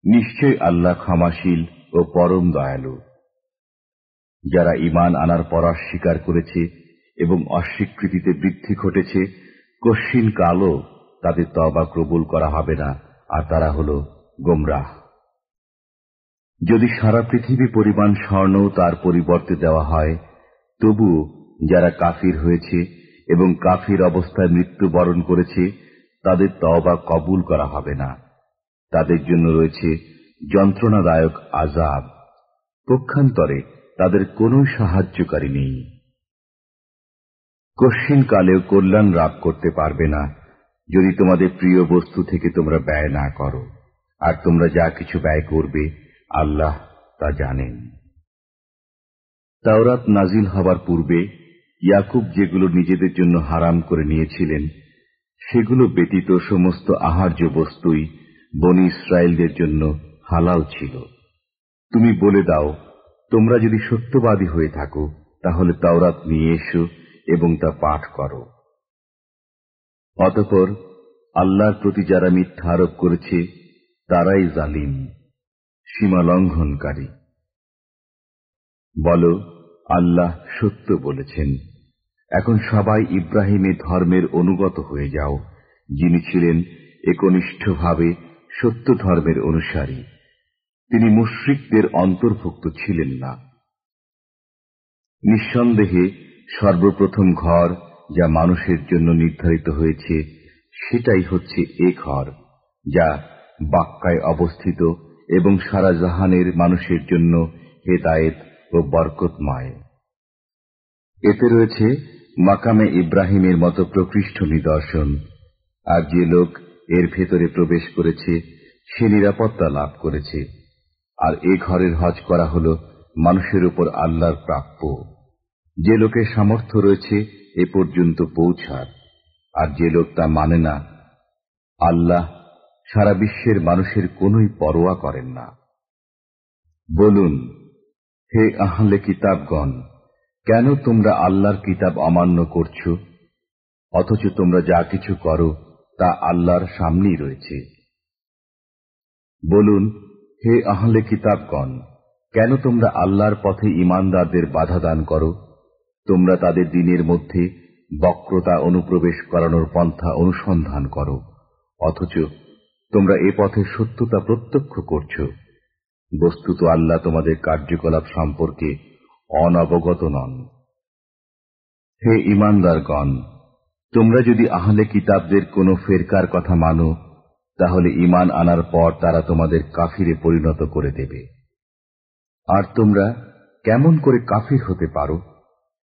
নিশ্চয় আল্লাহ ক্ষমাশীল ও পরম দয়ালু। যারা ইমান আনার পর অস্বীকার করেছে এবং অস্বীকৃতিতে বৃদ্ধি ঘটেছে, কশ্চিন কালও তাদের তবা কবুল করা হবে না, আর তারা হল গোমরাহ। যদি সারা পৃথিবী পরিমাণ স্বর্ণ তার পরিবর্তে দেওয়া হয় তবু যারা কাফির হয়েছে এবং কাফির অবস্থায় মৃত্যুবরণ করেছে, তাদের তবা কবুল করা হবে না। তাদের জন্য রয়েছে যন্ত্রণাদায়ক আজাব পক্ষান্তরে তাদের কোনো সাহায্যকারী নেই। কশ্চিন কালেও কল্যাণ লাভ করতে পারবে না, যদি তোমাদের প্রিয় বস্তু থেকে তোমরা ব্যয় না করো, আর তোমরা যা কিছু ব্যয় করবে, আল্লাহ তা জানেন। তাওরাত নাজিল হবার পূর্বে ইয়াকুব যেগুলো নিজেদের জন্য হারাম করে নিয়েছিলেন, সেগুলো ব্যতীত সমস্ত আহার্য বস্তুই বনি ইসরায়েলদের জন্য হালাল ছিল। তুমি বলে দাও তোমরা যদি সত্যবাদী হয়ে থাকো, তাহলে তাওরাত নিয়ে এসো এবং তা পাঠ করো। অতপর আল্লাহর প্রতি যারা মিথ্যা আরোপ করেছে, তারাই জালিম, সীমা লঙ্ঘনকারী। বল, আল্লাহ সত্য বলেছেন, এখন সবাই ইব্রাহিমের ধর্মের অনুগত হয়ে যাও, যিনি ছিলেন একনিষ্ঠভাবে সত্য ধর্মের অনুসারী। তিনি মুশ্রিকদের অন্তর্ভুক্ত ছিলেন না। নিঃসন্দেহে সর্বপ্রথম ঘর যা মানুষের জন্য নির্ধারিত হয়েছে, সেটাই হচ্ছে এ ঘর, যা বাক্কায় অবস্থিত এবং সারা জাহানের মানুষের জন্য হেদায়েত ও বরকতময়। এতে রয়েছে মাকামে ইব্রাহিমের মতো প্রকৃষ্ট নিদর্শন, আর যে লোক এর ভেতরে প্রবেশ করেছে, সে নিরাপত্তা লাভ করেছে। আর এ ঘরের হজ করা হল মানুষের উপর আল্লাহর প্রাপ্য। যে লোকের সামর্থ্য রয়েছে, এ পর্যন্ত পৌঁছার। আর যে লোক তা মানে না, আল্লাহ সারা বিশ্বের মানুষের কোনই পরোয়া করেন না। বলুন, হে আহলে কিতাবগণ, কেন তোমরা আল্লাহর কিতাব অমান্য করছ? অথচ তোমরা যা কিছু করো, তা আল্লাহর সামনেই রয়েছে। বলুন হে আহলে কিতাবগণ, কেন তোমরা আল্লাহর পথে ইমানদারদের বাধা দান করো? তোমরা তাদের দিনের মধ্যে বক্রতা অনুপ্রবেশ করানোর পন্থা অনুসন্ধান করো, অথচ তোমরা এ পথের সত্যতা প্রত্যক্ষ করছ। বস্তুত আল্লাহ তোমাদের কার্যকলাপ সম্পর্কে অনবগত নন। হে ইমানদারগণ তোমরা যদি আহলে কিতাবদের কোনো ফেরকার কথা মানো তাহলে ইমান আনার পর তারা তোমাদের কাফিরে পরিণত করে দেবে। আর তোমরা কেমন করে কাফির হতে পারো?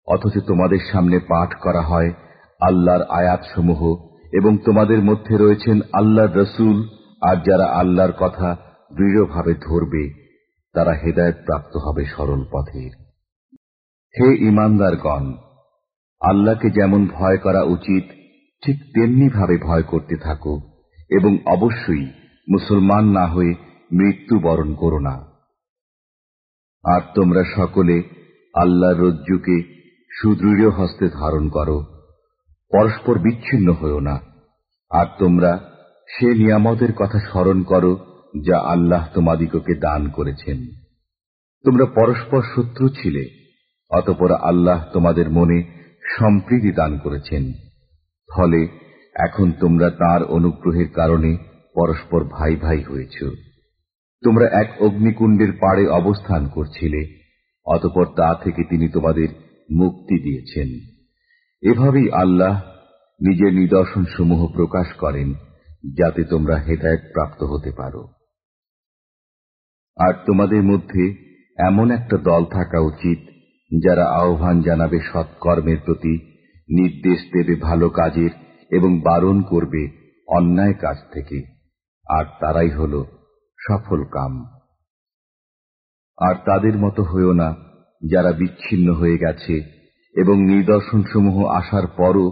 অথচ তোমাদের সামনে পাঠ করা হয় আল্লাহর আয়াতসমূহ এবং তোমাদের মধ্যে রয়েছেন আল্লাহর রসুল, আর যারা আল্লাহর কথা দৃঢ়ভাবে ধরবে, তারা হেদায়ত প্রাপ্ত হবে সরল পথের হে ইমানদারগণ আল্লাহকে যেমন ভয় করা উচিত, ঠিক তেমনি ভাবে ভয় করতে থাকো। এবং অবশ্যই মুসলমান না হয়ে মৃত্যু বরণ করো না। আর তোমরা সকলে আল্লাহর রজ্জুকে সুদৃঢ় হস্তে ধারণ করো, পরস্পর বিচ্ছিন্ন হও না। আর তোমরা সে নিয়ামতের কথা স্মরণ করো, যা আল্লাহ তোমাদিগকে দান করেছেন। তোমরা পরস্পর শত্রু ছিলে, অতপর আল্লাহ তোমাদের মনে সম্প্রীতি দান করেছেন। ফলে এখন তোমরা তার অনুগ্রহের কারণে পরস্পর ভাই ভাই হয়েছ। তোমরা এক অগ্নিকুণ্ডের পাড়ে অবস্থান করছিলে, অতপর তা থেকে তিনি তোমাদের মুক্তি দিয়েছেন। এভাবেই আল্লাহ নিজের নিদর্শন সমূহ প্রকাশ করেন, যাতে তোমরা হেদায়ত প্রাপ্ত হতে পারো। আর তোমাদের মধ্যে এমন একটা দল থাকা উচিত, যারা আহ্বান জানাবে সৎকর্মের প্রতি, নির্দেশ দেবে ভালো কাজের এবং বারণ করবে অন্যায় কাজ থেকে, আর তারাই হল সফল কাম। আর তাদের মতো হয়েও না যারা বিচ্ছিন্ন হয়ে গেছে এবং নিদর্শনসমূহ আসার পরও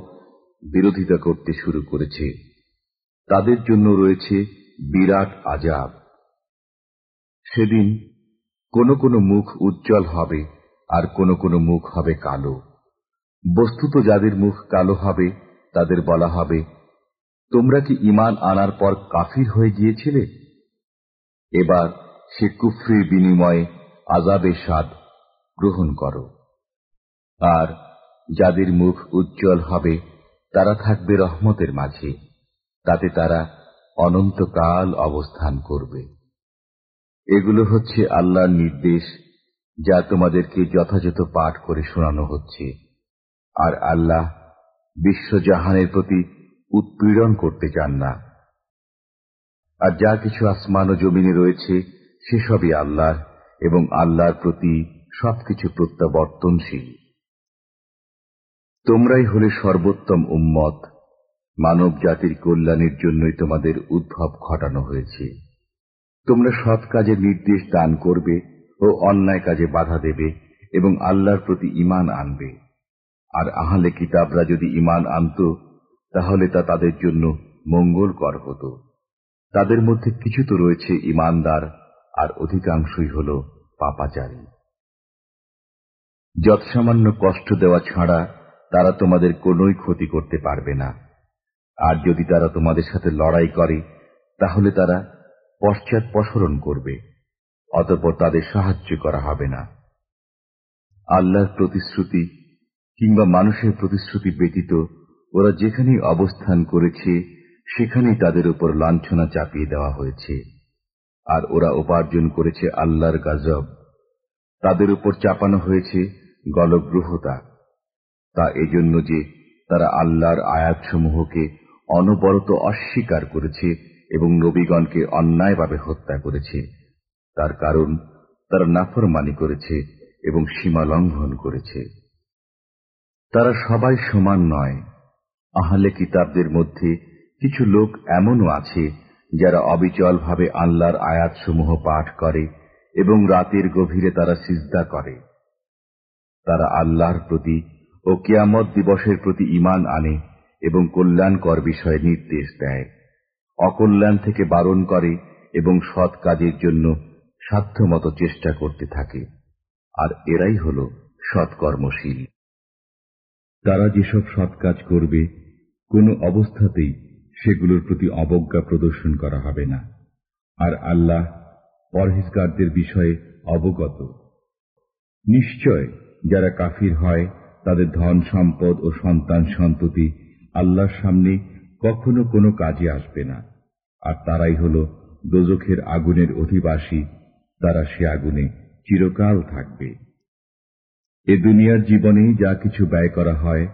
বিরোধিতা করতে শুরু করেছে। তাদের জন্য রয়েছে বিরাট আজাব। সেদিন কোন কোন মুখ উজ্জ্বল হবে আর কোন কোন মুখ হবে কালো। বস্তুত যাদের মুখ কালো হবে তাদের বলা হবে, তোমরা কি ইমান আনার পর কাফির হয়ে গিয়েছিলে? এবার সে কুফরির বিনিময়ে আজাবের স্বাদ গ্রহণ করো। আর যাদের মুখ উজ্জ্বল হবে, তারা থাকবে রহমতের মাঝে, তাতে তারা অনন্তকাল অবস্থান করবে। এগুলো হচ্ছে আল্লাহর নির্দেশ, যা তোমাদেরকে যথাযথ পাঠ করে শোনানো হচ্ছে। আর আল্লাহ বিশ্বজাহানের প্রতি উৎপীড়ন করতে চান না। আর যা কিছু আসমান ও জমিনে রয়েছে, সেসবই আল্লাহর এবং আল্লাহর প্রতি সবকিছু প্রত্যাবর্তনশীল। তোমরাই হলে সর্বোত্তম উম্মত। মানব জাতির কল্যাণের জন্যই তোমাদের উদ্ভব ঘটানো হয়েছে। তোমরা সৎ কাজে নির্দেশ দান করবে ও অন্যায় কাজে বাধা দেবে এবং আল্লাহর প্রতি ইমান আনবে। আর আহলে কিতাবরা যদি ইমান আনত, তাহলে তা তাদের জন্য মঙ্গলকর হতো। তাদের মধ্যে কিছু তো রয়েছে ইমানদার আর অধিকাংশই হল পাপাচারী। যৎসামান্য কষ্ট দেওয়া ছাড়া তারা তোমাদের কোনোই ক্ষতি করতে পারবে না। আর যদি তারা তোমাদের সাথে লড়াই করে, তাহলে তারা পশ্চাৎ পশ্চাৎপসরণ করবে, অতপর তাদের সাহায্য করা হবে না। আল্লাহর প্রতিশ্রুতি কিংবা মানুষের প্রতিশ্রুতি ব্যতীত ওরা যেখানেই অবস্থান করেছে, সেখানেই তাদের উপর লাঞ্ছনা চাপিয়ে দেওয়া হয়েছে। আর ওরা উপার্জন করেছে আল্লাহর গাজব। তাদের উপর চাপানো হয়েছে গলগ্রহতা। তা এজন্য যে তারা আল্লাহর আয়াতসমূহকে অনবরত অস্বীকার করেছে এবং নবীগণকে অন্যায়ভাবে হত্যা করেছে। তার কারণ তারা নাফরমানি করেছে এবং সীমা লঙ্ঘন করেছে। তারা সবাই সমান নয়। আহলে কিতাবদের মধ্যে কিছু লোক এমনও আছে যারা অবিচলভাবে আল্লাহর আয়াতসমূহ পাঠ করে এবং রাতের গভীরে তারা সিজদা করে। তারা আল্লাহর প্রতি ও কিয়ামত দিবসের প্রতি ইমান আনে এবং কল্যাণকর বিষয়ে নির্দেশ দেয়। অকল্যাণ থেকে বারণ করে এবং সৎ কাজের জন্য সাধ্যমতো চেষ্টা করতে থাকে। আর এরাই হল সৎকর্মশীল তারা যেসব সৎ কাজ করবে, কোনো অবস্থাতেই সেগুলোর প্রতি অবজ্ঞা প্রদর্শন করা হবে না। আর আল্লাহ পরহেজগারদের বিষয়ে অবগত। নিশ্চয় যারা কাফির হয়, তাদের ধন সম্পদ ও সন্তান সন্ততি আল্লাহর সামনে কখনো কোনো কাজে আসবে না। আর তারাই হল দোজখের আগুনের অধিবাসী, তারা সে আগুনে চিরকাল থাকবে। এ দুনিয়ার জীবনে যা কিছু ব্যয় করা হয়,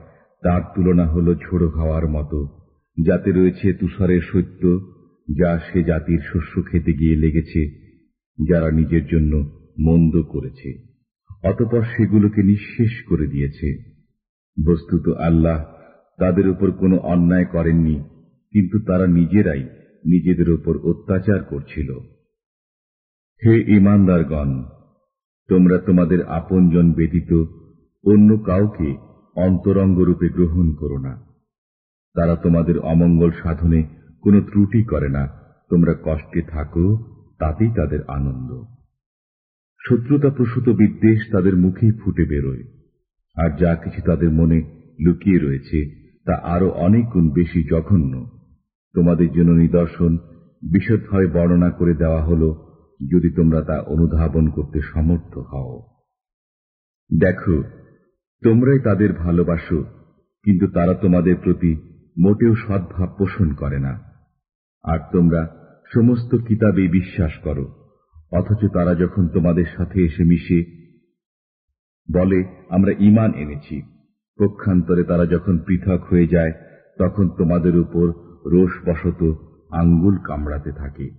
তার তুলনা হল ঝোড়ো খাওয়ার মতো, যাতে রয়েছে তুষারের সত্য, যা সে জাতির শস্য খেতে গিয়ে লেগেছে, যারা নিজের জন্য মন্দ করেছে, অতপর সেগুলোকে নিঃশেষ করে দিয়েছে। বস্তুত আল্লাহ তাদের উপর কোনো অন্যায় করেননি, কিন্তু তারা নিজেরাই নিজেদের উপর অত্যাচার করছিল। হে ইমানদারগণ তোমরা তোমাদের আপনজন ব্যতীত অন্য কাউকে অন্তরঙ্গ রূপে গ্রহণ করো না। তারা তোমাদের অমঙ্গল সাধনে কোনো ত্রুটি করে না। তোমরা কষ্টে থাকো, তাতেই তাদের আনন্দ। শত্রুতা প্রসূত বিদ্বেষ তাদের মুখেই ফুটে বেরোয়। আর যা কিছু তাদের মনে লুকিয়ে রয়েছে, তা আরও অনেক গুণ বেশি জঘন্য। তোমাদের জন্য নিদর্শন বিশদভাবে বর্ণনা করে দেওয়া হল যদি তোমরা তা অনুধাবন করতে সমর্থ হও। দেখো, তোমরাই তাদের ভালোবাসো, কিন্তু তারা তোমাদের প্রতি মোটেও সদ্ভাব পোষণ করে না। আর তোমরা সমস্ত কিতাবে বিশ্বাস করো, অথচ তারা যখন তোমাদের সাথে এসে মিশে, বলে, আমরা ইমান এনেছি। পক্ষান্তরে তারা যখন পৃথক হয়ে যায়, তখন তোমাদের উপর রোষ রোষবশত আঙ্গুল কামড়াতে থাকে।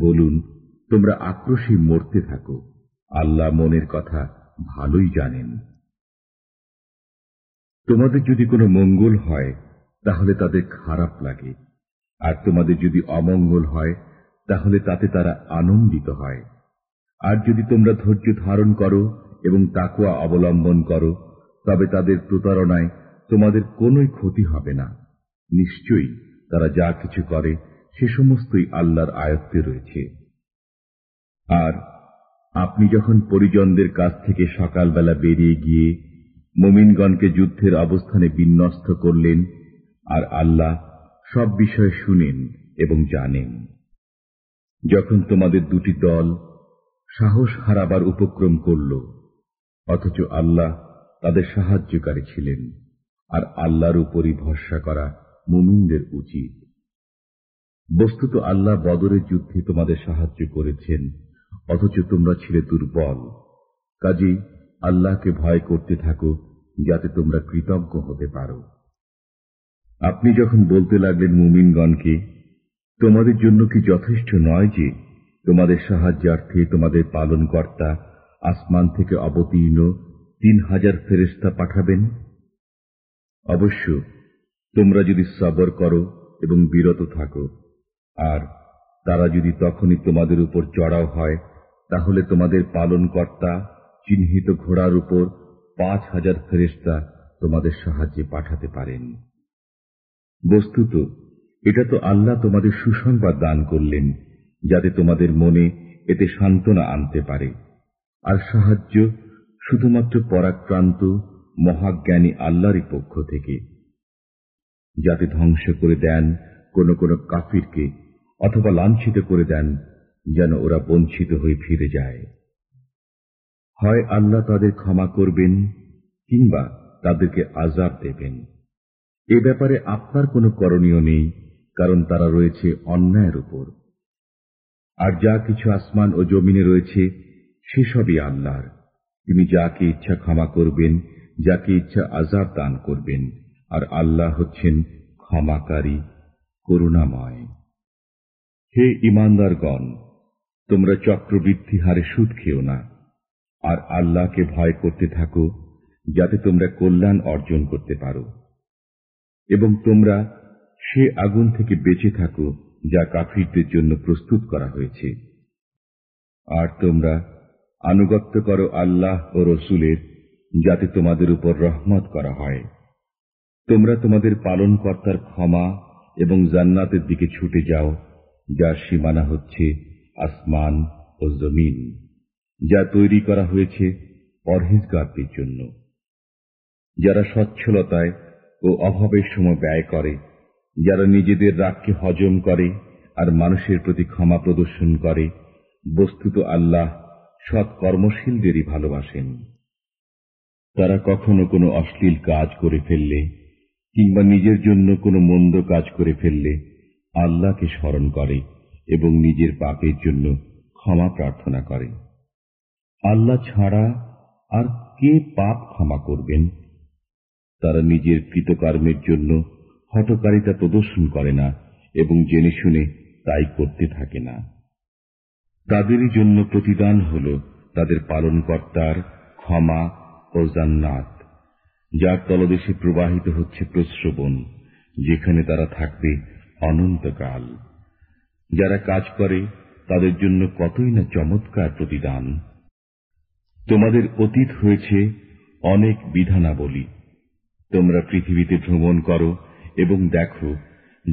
বলুন তোমরা আক্রোশে মরতে থাকো। আল্লাহ মনের কথা ভালোই জানেন। তোমাদের যদি কোনো মঙ্গল হয়, তাহলে তাদের খারাপ লাগে। আর তোমাদের যদি অমঙ্গল হয়, তাহলে তাতে তারা আনন্দিত হয়। আর যদি তোমরা ধৈর্য ধারণ করো এবং তাকুয়া অবলম্বন করো, তবে তাদের প্রতারণায় তোমাদের কোনোই ক্ষতি হবে না। নিশ্চয়ই তারা যা কিছু করে, সে সমস্তই আল্লাহর আয়ত্তে রয়েছে। আর আপনি যখন পরিজনদের কাছ থেকে সকালবেলা বেরিয়ে গিয়ে মোমিনগণকে যুদ্ধের অবস্থানে বিন্যস্ত করলেন আর আল্লাহ সব বিষয়ে শুনেন এবং জানেন। যখন তোমাদের দুটি দল সাহস হারাবার উপক্রম করল, অথচ আল্লাহ তাদের সাহায্যকারী ছিলেন আর আল্লাহর উপরই ভরসা করা মুমিনদের উচিত। বস্তুত আল্লাহ বদরের যুদ্ধে তোমাদের সাহায্য করেছেন অথচ তোমরা ছিলে দুর্বল। কাজেই আল্লাহকে ভয় করতে থাকো, যাতে তোমরা কৃতজ্ঞ হতে পারো। আপনি যখন বলতে লাগলেন মুমিনগণকে, তোমাদের জন্য কি যথেষ্ট নয় যে তোমাদের সাহায্যার্থে তোমাদের পালনকর্তা আসমান থেকে অবতীর্ণ তিন হাজার ফেরেস্তা পাঠাবেন? অবশ্য তোমরা যদি সবর করো এবং বিরত থাকো, আর তারা যদি তখনই তোমাদের উপর চড়াও হয় তাহলে তোমাদের পালনকর্তা চিহ্নিত ঘোড়ার উপর পাঁচ হাজার ফেরেস্তা তোমাদের সাহায্যে পাঠাতে পারেন। বস্তুত, এটা তো আল্লাহ তোমাদের সুসংবাদ দান করলেন, যাতে তোমাদের মনে এতে সান্ত্বনা আনতে পারে। আর সাহায্য শুধুমাত্র পরাক্রান্ত, মহাজ্ঞানী আল্লাহরই পক্ষ থেকে। যাতে ধ্বংস করে দেন কোন কোন কাফিরকে, অথবা লাঞ্ছিত করে দেন যেন ওরা বঞ্চিত হয়ে ফিরে যায়। হয় আল্লাহ তাদের ক্ষমা করবেন, কিংবা তাদেরকে আজাব দেবেন। এ ব্যাপারে আপনার কোনো করণীয় নেই, কারণ তারা রয়েছে অন্যায়ের উপর। আর যা কিছু আসমান ও জমিনে রয়েছে, সেসবই আল্লাহর। তিনি যাকে ইচ্ছা ক্ষমা করবেন, যাকে ইচ্ছা আজাব দান করবেন, আর আল্লাহ হচ্ছেন ক্ষমাকারী, করুণাময়। হে ইমানদারগণ তোমরা চক্রবৃদ্ধি হারে সুদ খেও না। আর আল্লাহকে ভয় করতে থাকো, যাতে তোমরা কল্যাণ অর্জন করতে পারো। এবং তোমরা সে আগুন থেকে বেঁচে থাকো, যা কাফিরদের জন্য প্রস্তুত করা হয়েছে। আর তোমরা আনুগত্য করো আল্লাহ ও রসুলের, যাতে তোমাদের উপর রহমত করা হয়। তোমরা তোমাদের পালনকর্তার ক্ষমা এবং জান্নাতের দিকে ছুটে যাও, যার সীমানা হচ্ছে আসমান ও জমিন, যা তৈরি করা হয়েছে পরহেজগারদের জন্য। যারা সচ্ছলতায় ও অভাবের সময় ব্যয় করে, যারা নিজেদের রাগকে হজম করে আর মানুষের প্রতি ক্ষমা প্রদর্শন করে, বস্তুত আল্লাহ সৎ কর্মশীলদেরই ভালোবাসেন। তারা কখনো কোনো অশ্লীল কাজ করে ফেললে কিংবা নিজের জন্য কোনো মন্দ কাজ করে ফেললে আল্লাহকে স্মরণ করে। এবং নিজের পাপের জন্য ক্ষমা প্রার্থনা করে আল্লাহ ছাড়া আর কে পাপ ক্ষমা করবেন? তারা নিজের কৃতকর্মের জন্য হটকারিতা প্রদর্শন করে না এবং জেনে শুনে তাই করতে থাকে না। তাদেরই জন্য প্রতিদান হল তাদের পালনকর্তার ক্ষমা ও জান্নাত, যার তলদেশে প্রবাহিত হচ্ছে প্রশ্রবণ যেখানে তারা থাকবে অনন্তকাল। যারা কাজ করে, তাদের জন্য কতই না চমৎকার প্রতিদান। তোমাদের অতীত হয়েছে অনেক বিধানাবলী। তোমরা পৃথিবীতে ভ্রমণ করো এবং দেখো,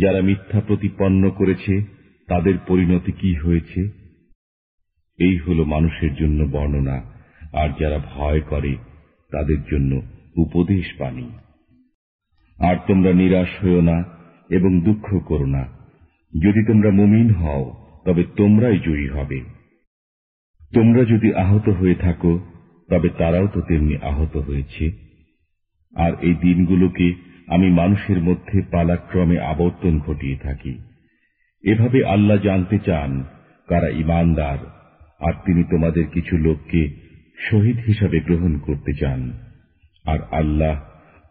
যারা মিথ্যা প্রতিপন্ন করেছে, তাদের পরিণতি কি হয়েছে। এই হল মানুষের জন্য বর্ণনা, আর যারা ভয় করে, তাদের জন্য উপদেশ বাণী। আর তোমরা নিরাশ হইও না এবং দুঃখ করো না। যদি তোমরা মুমিন হও, তবে তোমরাই জয়ী হবে। তোমরা যদি আহত হয়ে থাকো, তবে তারাও তো তেমনি আহত হয়েছে। আর এই দিনগুলোকে আমি মানুষের মধ্যে পালাক্রমে আবর্তন ঘটিয়ে থাকি। এভাবে আল্লাহ জানতে চান কারা ইমানদার আর তিনি তোমাদের কিছু লোককে শহীদ হিসাবে গ্রহণ করতে চান, আর আল্লাহ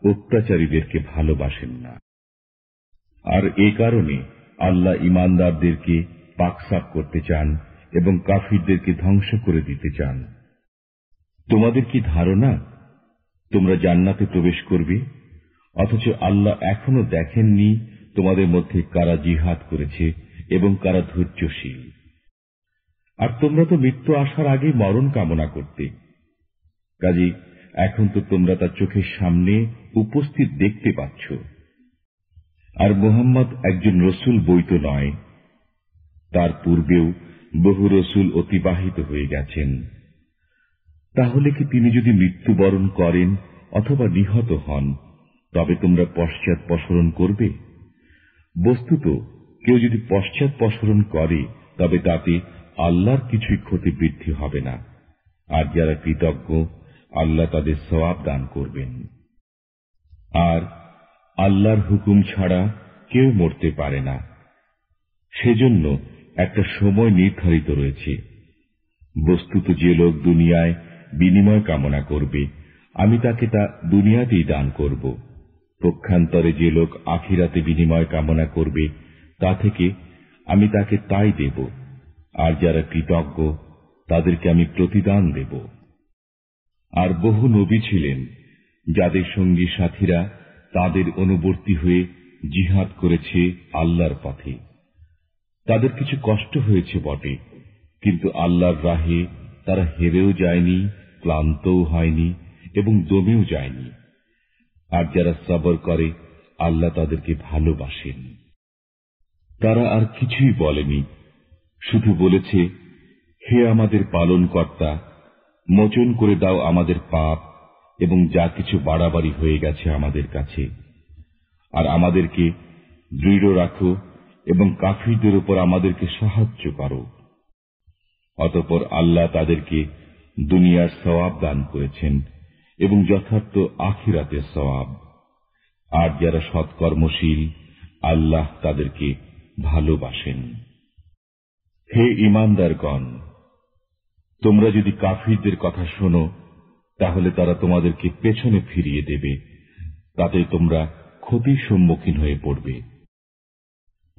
অত্যাচারীদেরকে ভালোবাসেন না। আর এ কারণে আল্লাহ ইমানদারদেরকে পাকসাপ করতে চান এবং কাফিরদেরকে ধ্বংস করে দিতে চান। তোমাদের কি ধারণা? তোমরা জান্নাতে প্রবেশ করবে? অথচ আল্লাহ এখনও দেখেননি তোমাদের মধ্যে কারা জিহাদ করেছে এবং কারা ধৈর্যশীল। আর তোমরা তো মৃত্যু আসার আগে মরণ কামনা করতে। কাজী এখন তো তোমরা তার চোখের সামনে উপস্থিত দেখতে পাচ্ছ। আর মোহাম্মদ একজন রসুল বৈত নয়। তার পূর্বেও বহু রসুল অতিবাহিত হয়ে গেছেন। তাহলে কি তিনি যদি মৃত্যুবরণ করেন অথবা নিহত হন, তবে তোমরা পশ্চাৎ পসরণ করবে? বস্তুত, কেউ যদি পশ্চাৎ পসরণ করে, তবে তাতে আল্লাহর কিছুই ক্ষতি বৃদ্ধি হবে না। আর যারা কৃতজ্ঞ, আল্লাহ তাদের সবাব দান করবেন। আর আল্লাহর হুকুম ছাড়া কেউ মরতে পারে না। সেজন্য একটা সময় নির্ধারিত রয়েছে। বস্তুত যে লোক দুনিয়ায় বিনিময় কামনা করবে, আমি তাকে তা দুনিয়াতেই দান করব। পক্ষান্তরে যে লোক আখিরাতে বিনিময় কামনা করবে, তা থেকে আমি তাকে তাই দেব। আর যারা কৃতজ্ঞ, তাদেরকে আমি প্রতিদান দেব। আর বহু নবী ছিলেন, যাদের সঙ্গী সাথীরা তাদের অনুবর্তী হয়ে জিহাদ করেছে আল্লাহর পথে। তাদের কিছু কষ্ট হয়েছে বটে, কিন্তু আল্লাহর রাহে তারা হেরেও যায়নি, ক্লান্তও হয়নি এবং দমেও যায়নি। আর যারা সবর করে, আল্লাহ তাদেরকে ভালোবাসেন। তারা আর কিছুই বলেনি, শুধু বলেছে, হে আমাদের পালন কর্তা মোচন করে দাও আমাদের পাপ এবং যা কিছু বাড়াবাড়ি হয়ে গেছে আমাদের কাছে। আর আমাদেরকে দৃঢ় রাখো এবং কাফিরদের উপর আমাদেরকে সাহায্য করো। অতপর আল্লাহ তাদেরকে দুনিয়ার সওয়াব দান করেছেন এবং যথার্থ আখিরাতের সওয়াব। আর যারা সৎকর্মশীল, আল্লাহ তাদেরকে ভালোবাসেন। হে ইমানদারগণ তোমরা যদি কাফিরদের কথা শোনো তাহলে তারা তোমাদেরকে পেছনে ফিরিয়ে দেবে। তাতে তোমরা ক্ষতির সম্মুখীন হয়ে পড়বে।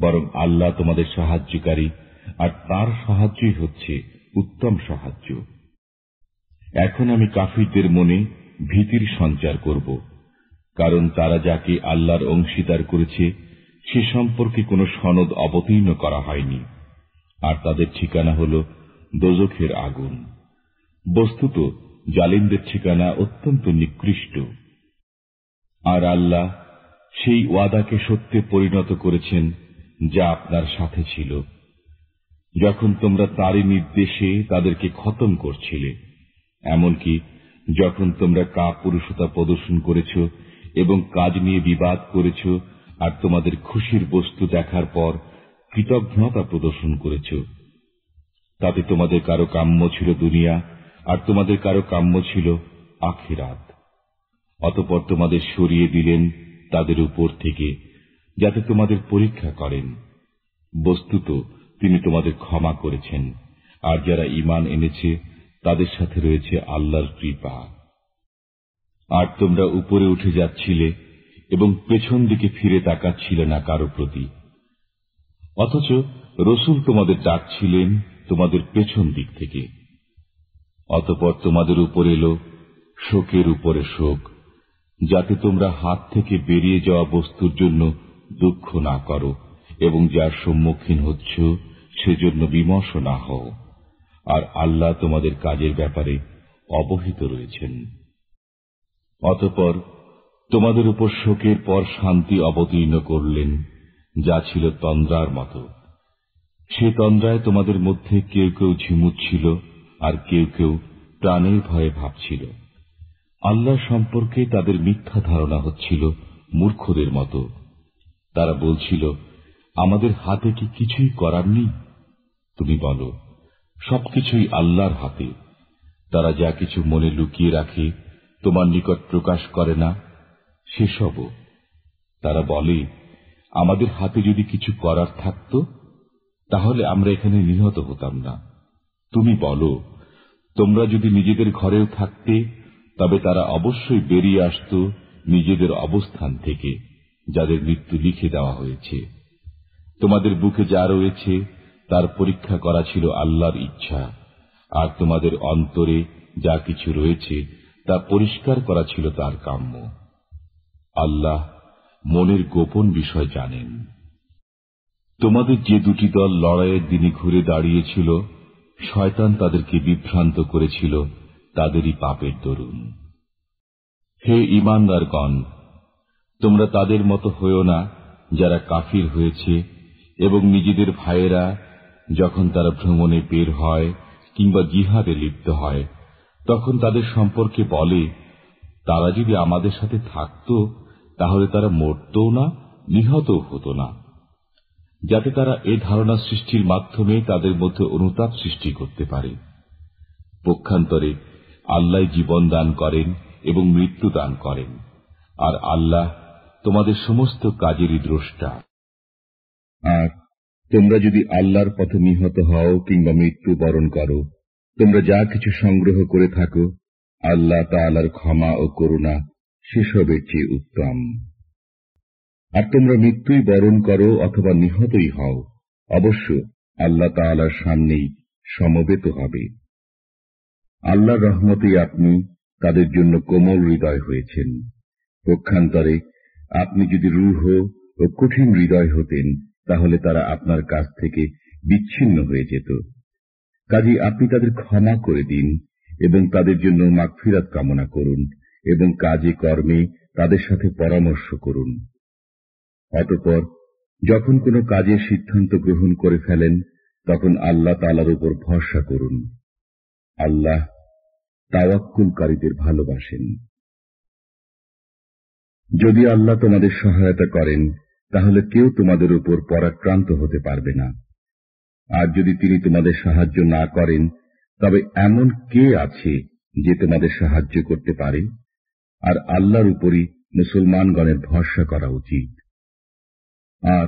বরং আল্লাহ তোমাদের সাহায্যকারী, আর তার সাহায্যই হচ্ছে উত্তম সাহায্য। এখন আমি কাফিরদের মনে ভীতির সঞ্চার করব, কারণ তারা যাকে আল্লাহর অংশীদার করেছে, সে সম্পর্কে কোনো সনদ অবতীর্ণ করা হয়নি। আর তাদের ঠিকানা হল দোজখের আগুন। বস্তুত জালিমদের ঠিকানা অত্যন্ত নিকৃষ্ট। আর আল্লাহ সেই ওয়াদাকে সত্যে পরিণত করেছেন যা আপনার সাথে ছিল। যখন তোমরা তারই নির্দেশে তাদেরকে খতম করছিলে, এমনকি যখন তোমরা কা পুরুষতা প্রদর্শন করেছ এবং কাজ নিয়ে বিবাদ করেছ আর তোমাদের খুশির বস্তু দেখার পর কৃতজ্ঞতা প্রদর্শন করেছ, তাতে তোমাদের কারও কাম্য ছিল দুনিয়া আর তোমাদের কারও কাম্য ছিল আখিরাত। অতপর তোমাদের সরিয়ে দিলেন তাদের উপর থেকে, যাতে তোমাদের পরীক্ষা করেন। বস্তুত তিনি তোমাদের ক্ষমা করেছেন, আর যারা ইমান এনেছে, তাদের সাথে রয়েছে আল্লাহর কৃপা। আর তোমরা উপরে উঠে যাচ্ছিলে এবং পেছন দিকে ফিরে তাকাচ্ছিলে না কারও প্রতি। অথচ রসুল তোমাদের ডাকছিলেন তোমাদের পেছন দিক থেকে। অতপর তোমাদের উপর এলো শোকের উপরে শোক, যাতে তোমরা হাত থেকে বেরিয়ে যাওয়া বস্তুর জন্য দুঃখ না করো এবং যার সম্মুখীন হচ্ছ সেজন্য বিমর্ষ না হও। আর আল্লাহ তোমাদের কাজের ব্যাপারে অবহিত রয়েছেন। অতপর তোমাদের উপর শোকের পর শান্তি অবতীর্ণ করলেন, যা ছিল তন্দ্রার মতো। সে তন্দ্রায় তোমাদের মধ্যে কেউ কেউ ঝিমুচ্ছিল আর কেউ কেউ প্রাণের ভয়ে ভাবছিল। আল্লাহ সম্পর্কে তাদের মিথ্যা ধারণা হচ্ছিল মূর্খদের মতো। তারা বলছিল, আমাদের হাতে কি কিছুই করার নেই? তুমি বলো, সবকিছুই আল্লাহর হাতে। তারা যা কিছু মনে লুকিয়ে রাখে, তোমার নিকট প্রকাশ করে না। সেসবও। তারা বলে, আমাদের হাতে যদি কিছু করার থাকত, তাহলে আমরা এখানে নিহত হতাম না। তুমি বলো তোমরা যদি নিজেদের ঘরেও থাকতে, তবে তারা অবশ্যই বেরিয়ে আসত নিজেদের অবস্থান থেকে, যাদের মৃত্যু লিখে দেওয়া হয়েছে। তোমাদের বুকে যা রয়েছে, তার পরীক্ষা করা ছিল আল্লাহর ইচ্ছা, আর তোমাদের অন্তরে যা কিছু রয়েছে, তা পরিষ্কার করা ছিল তার কাম্য। আল্লাহ মনের গোপন বিষয় জানেন। তোমাদের যে দুটি দল লড়াইয়ের দিনে ঘুরে দাঁড়িয়েছিল শয়তান তাদেরকে বিভ্রান্ত করেছিল, তাদেরই পাপের দরুন। হে ইমানদারগণ তোমরা তাদের মতো হয়েও না যারা কাফির হয়েছে এবং নিজেদের ভাইয়েরা যখন তারা ভ্রমণে বের হয় কিংবা জিহাদে লিপ্ত হয়, তখন তাদের সম্পর্কে বলে, তারা যদি আমাদের সাথে থাকত, তাহলে তারা মরতও না, নিহতও হতো না। যাতে তারা এ ধারণা সৃষ্টির মাধ্যমে তাদের মধ্যে অনুতাপ সৃষ্টি করতে পারে। পক্ষান্তরে আল্লাহ জীবন দান করেন এবং মৃত্যু দান করেন। আর আল্লাহ তোমাদের সমস্ত কাজেরই দ্রষ্টা। আর তোমরা যদি আল্লাহর পথে নিহত হও কিংবা মৃত্যু বরণ করো, তোমরা যা কিছু সংগ্রহ করে থাকো, আল্লাহ তা তালার ক্ষমা ও করুণা সেসবের চেয়ে উত্তম। আর তোমরা মৃত্যুই বরণ করো অথবা নিহতই হও। অবশ্য আল্লাহ তালার সামনেই সমবেত হবে। আল্লাহর রহমতে আপনি তাদের জন্য কোমল হৃদয় হয়েছেন। পক্ষান্তরে আপনি যদি রূঢ় ও কঠিন হৃদয় হতেন, তাহলে তারা আপনার কাছ থেকে বিচ্ছিন্ন হয়ে যেত। কাজে, আপনি তাদের ক্ষমা করে দিন এবং তাদের জন্য মাগফিরাত কামনা করুন এবং কাজে কর্মে তাদের সাথে পরামর্শ করুন। অতপর যখন কোনো কাজের সিদ্ধান্ত গ্রহণ করে ফেলেন, তখন আল্লাহ তালার উপর ভরসা করুন। আল্লাহ তাওয়াক্কুলকারীদের ভালোবাসেন। যদি আল্লাহ তোমাদের সহায়তা করেন, তাহলে কেউ তোমাদের উপর পরাক্রান্ত হতে পারবে না। আর যদি তিনি তোমাদের সাহায্য না করেন, তবে এমন কে আছে যে তোমাদের সাহায্য করতে পারে? আর আল্লাহর উপরই মুসলমানগণের ভরসা করা উচিত। আর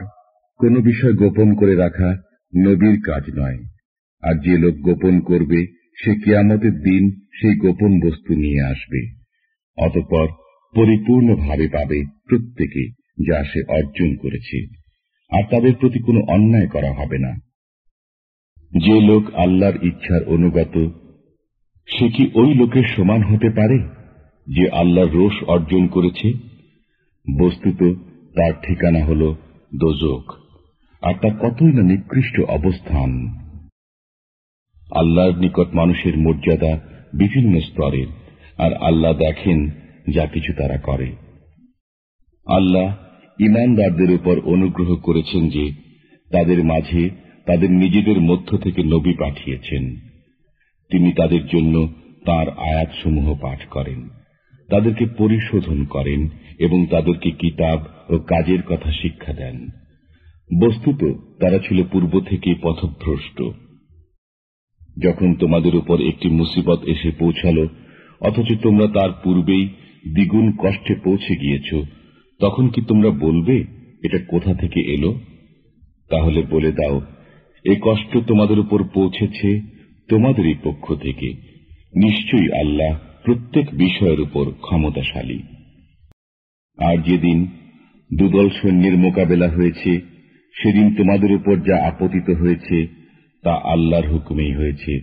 কোন বিষয় গোপন করে রাখা নবীর কাজ নয়। আর যে লোক গোপন করবে, সে কেয়ামতের দিন সেই গোপন বস্তু নিয়ে আসবে। অতঃপর পরিপূর্ণভাবে পাবে প্রত্যেকে যা সে অর্জন করেছে। আর তাদের প্রতি কোনো অন্যায় করা হবে না। যে লোক আল্লাহর ইচ্ছার অনুগত, সে কি ওই লোকের সমান হতে পারে, যে আল্লাহর রোষ অর্জন করেছে? বস্তুত তার ঠিকানা হল দোজক। আর তা কতই না নিকৃষ্ট অবস্থান। আল্লাহর নিকট মানুষের মর্যাদা বিভিন্ন স্তরের আর আল্লাহ দেখেন যা কিছু তারা করে। আল্লাহ ইমানদারদের উপর অনুগ্রহ করেছেন যে তাদের মাঝে তাদের নিজেদের মধ্য থেকে নবী পাঠিয়েছেন। তিনি তাদের জন্য তার আয়াতসমূহ পাঠ করেন। তাদেরকে পরিশোধন করেন এবং তাদেরকে কিতাব ও কাজের কথা শিক্ষা দেন। বস্তুত তারা ছিল পূর্ব থেকে পথভ্রষ্ট। যখন তোমাদের উপর একটি মুসিবত এসে পৌঁছালো, অথচ তোমরা তার পূর্বেই দ্বিগুণ কষ্টে পৌঁছে গিয়েছ, তখন কি তোমরা বলবে, এটা কোথা থেকে এলো? তাহলে বলে দাও, এ কষ্ট তোমাদের উপর পৌঁছেছে তোমাদেরই পক্ষ থেকে। নিশ্চয়ই আল্লাহ প্রত্যেক বিষয়ের উপর ক্ষমতাশালী। আর যেদিন দুদল সৈন্যের মোকাবেলা হয়েছে, সেদিন তোমাদের উপর যা আপতিত হয়েছে, তা আল্লাহর হুকুমেই হয়েছে,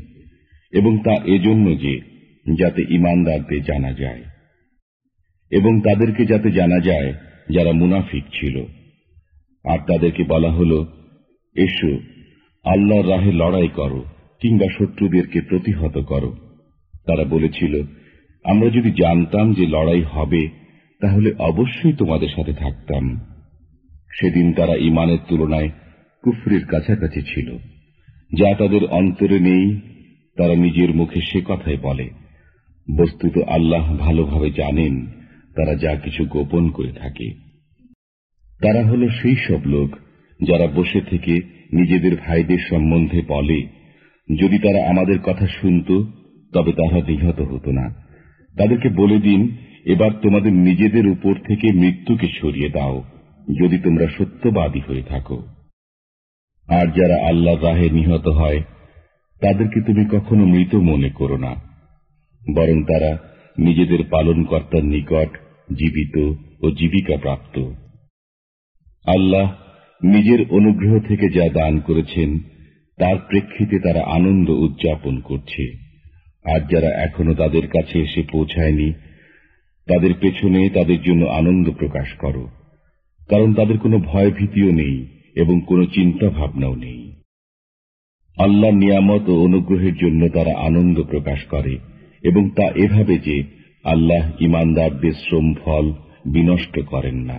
এবং তা এজন্য যে যাতে ইমানদারদের জানা যায়, এবং তাদেরকে যাতে জানা যায় যারা মুনাফিক ছিল। আর তাদেরকে বলা হল, এসো, আল্লাহর রাহে লড়াই করো, কিংবা শত্রুদেরকে প্রতিহত করো। তারা বলেছিল আমরা যদি জানতাম যে লড়াই হবে, তাহলে অবশ্যই তোমাদের সাথে থাকতাম। সেদিন তারা ইমানের তুলনায় কুফরির কাছাকাছি ছিল। যা তাদের অন্তরে নেই, তারা নিজের মুখে সে কথাই বলে। বস্তুত আল্লাহ ভালোভাবে জানেন তারা যা কিছু গোপন করে থাকে। তারা হল সেই সব লোক যারা বসে থেকে নিজেদের ভাইদের সম্বন্ধে বলে, যদি তারা আমাদের কথা শুনত, তবে তারা নিহত হতো না। তাদেরকে বলে দিন, এবার তোমাদের নিজেদের উপর থেকে মৃত্যুকে সরিয়ে দাও, যদি তোমরা সত্যবাদী হয়ে থাকো। আর যারা আল্লাহ রাহে নিহত হয়, তাদেরকে তুমি কখনো মৃত মনে করো না। বরং তারা নিজেদের পালনকর্তার নিকট জীবিত ও জীবিকা প্রাপ্ত। আল্লাহ নিজের অনুগ্রহ থেকে যা দান করেছেন, তার প্রেক্ষিতে তারা আনন্দ উদযাপন করছে। আর যারা এখনও তাদের কাছে এসে পৌঁছায়নি, তাদের পেছনে তাদের জন্য আনন্দ প্রকাশ করো, কারণ তাদের কোনো ভয় ভীতিও নেই এবং কোনো চিন্তা ভাবনাও নেই। আল্লাহ নিয়ামত ও অনুগ্রহের জন্য তারা আনন্দ প্রকাশ করে এবং তা এভাবে যে আল্লাহ ইমানদারদের শ্রম ফল বিনষ্ট করেন না।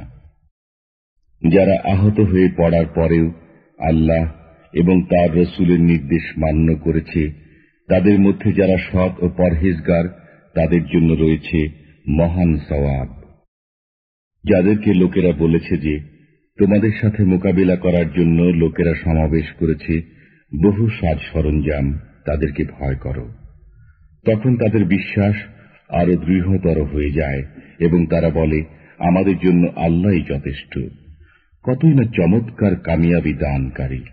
যারা আহত হয়ে পড়ার পরেও আল্লাহ এবং তার রসুলের নির্দেশ মান্য করেছে তাদের মধ্যে যারা সৎ ও পরহেজগার, তাদের জন্য রয়েছে মহান সওয়াব। যাদেরকে লোকেরা বলেছে যে, তোমাদের সাথে মোকাবিলা করার জন্য লোকেরা সমাবেশ করেছে, বহু সাজ সরঞ্জাম, তাদেরকে ভয় করো। তখন তাদের বিশ্বাস আরও দৃঢ়তর হয়ে যায় এবং তারা বলে, আমাদের জন্য আল্লাহই যথেষ্ট। কতই না চমৎকার কামিয়াবি দানকারী।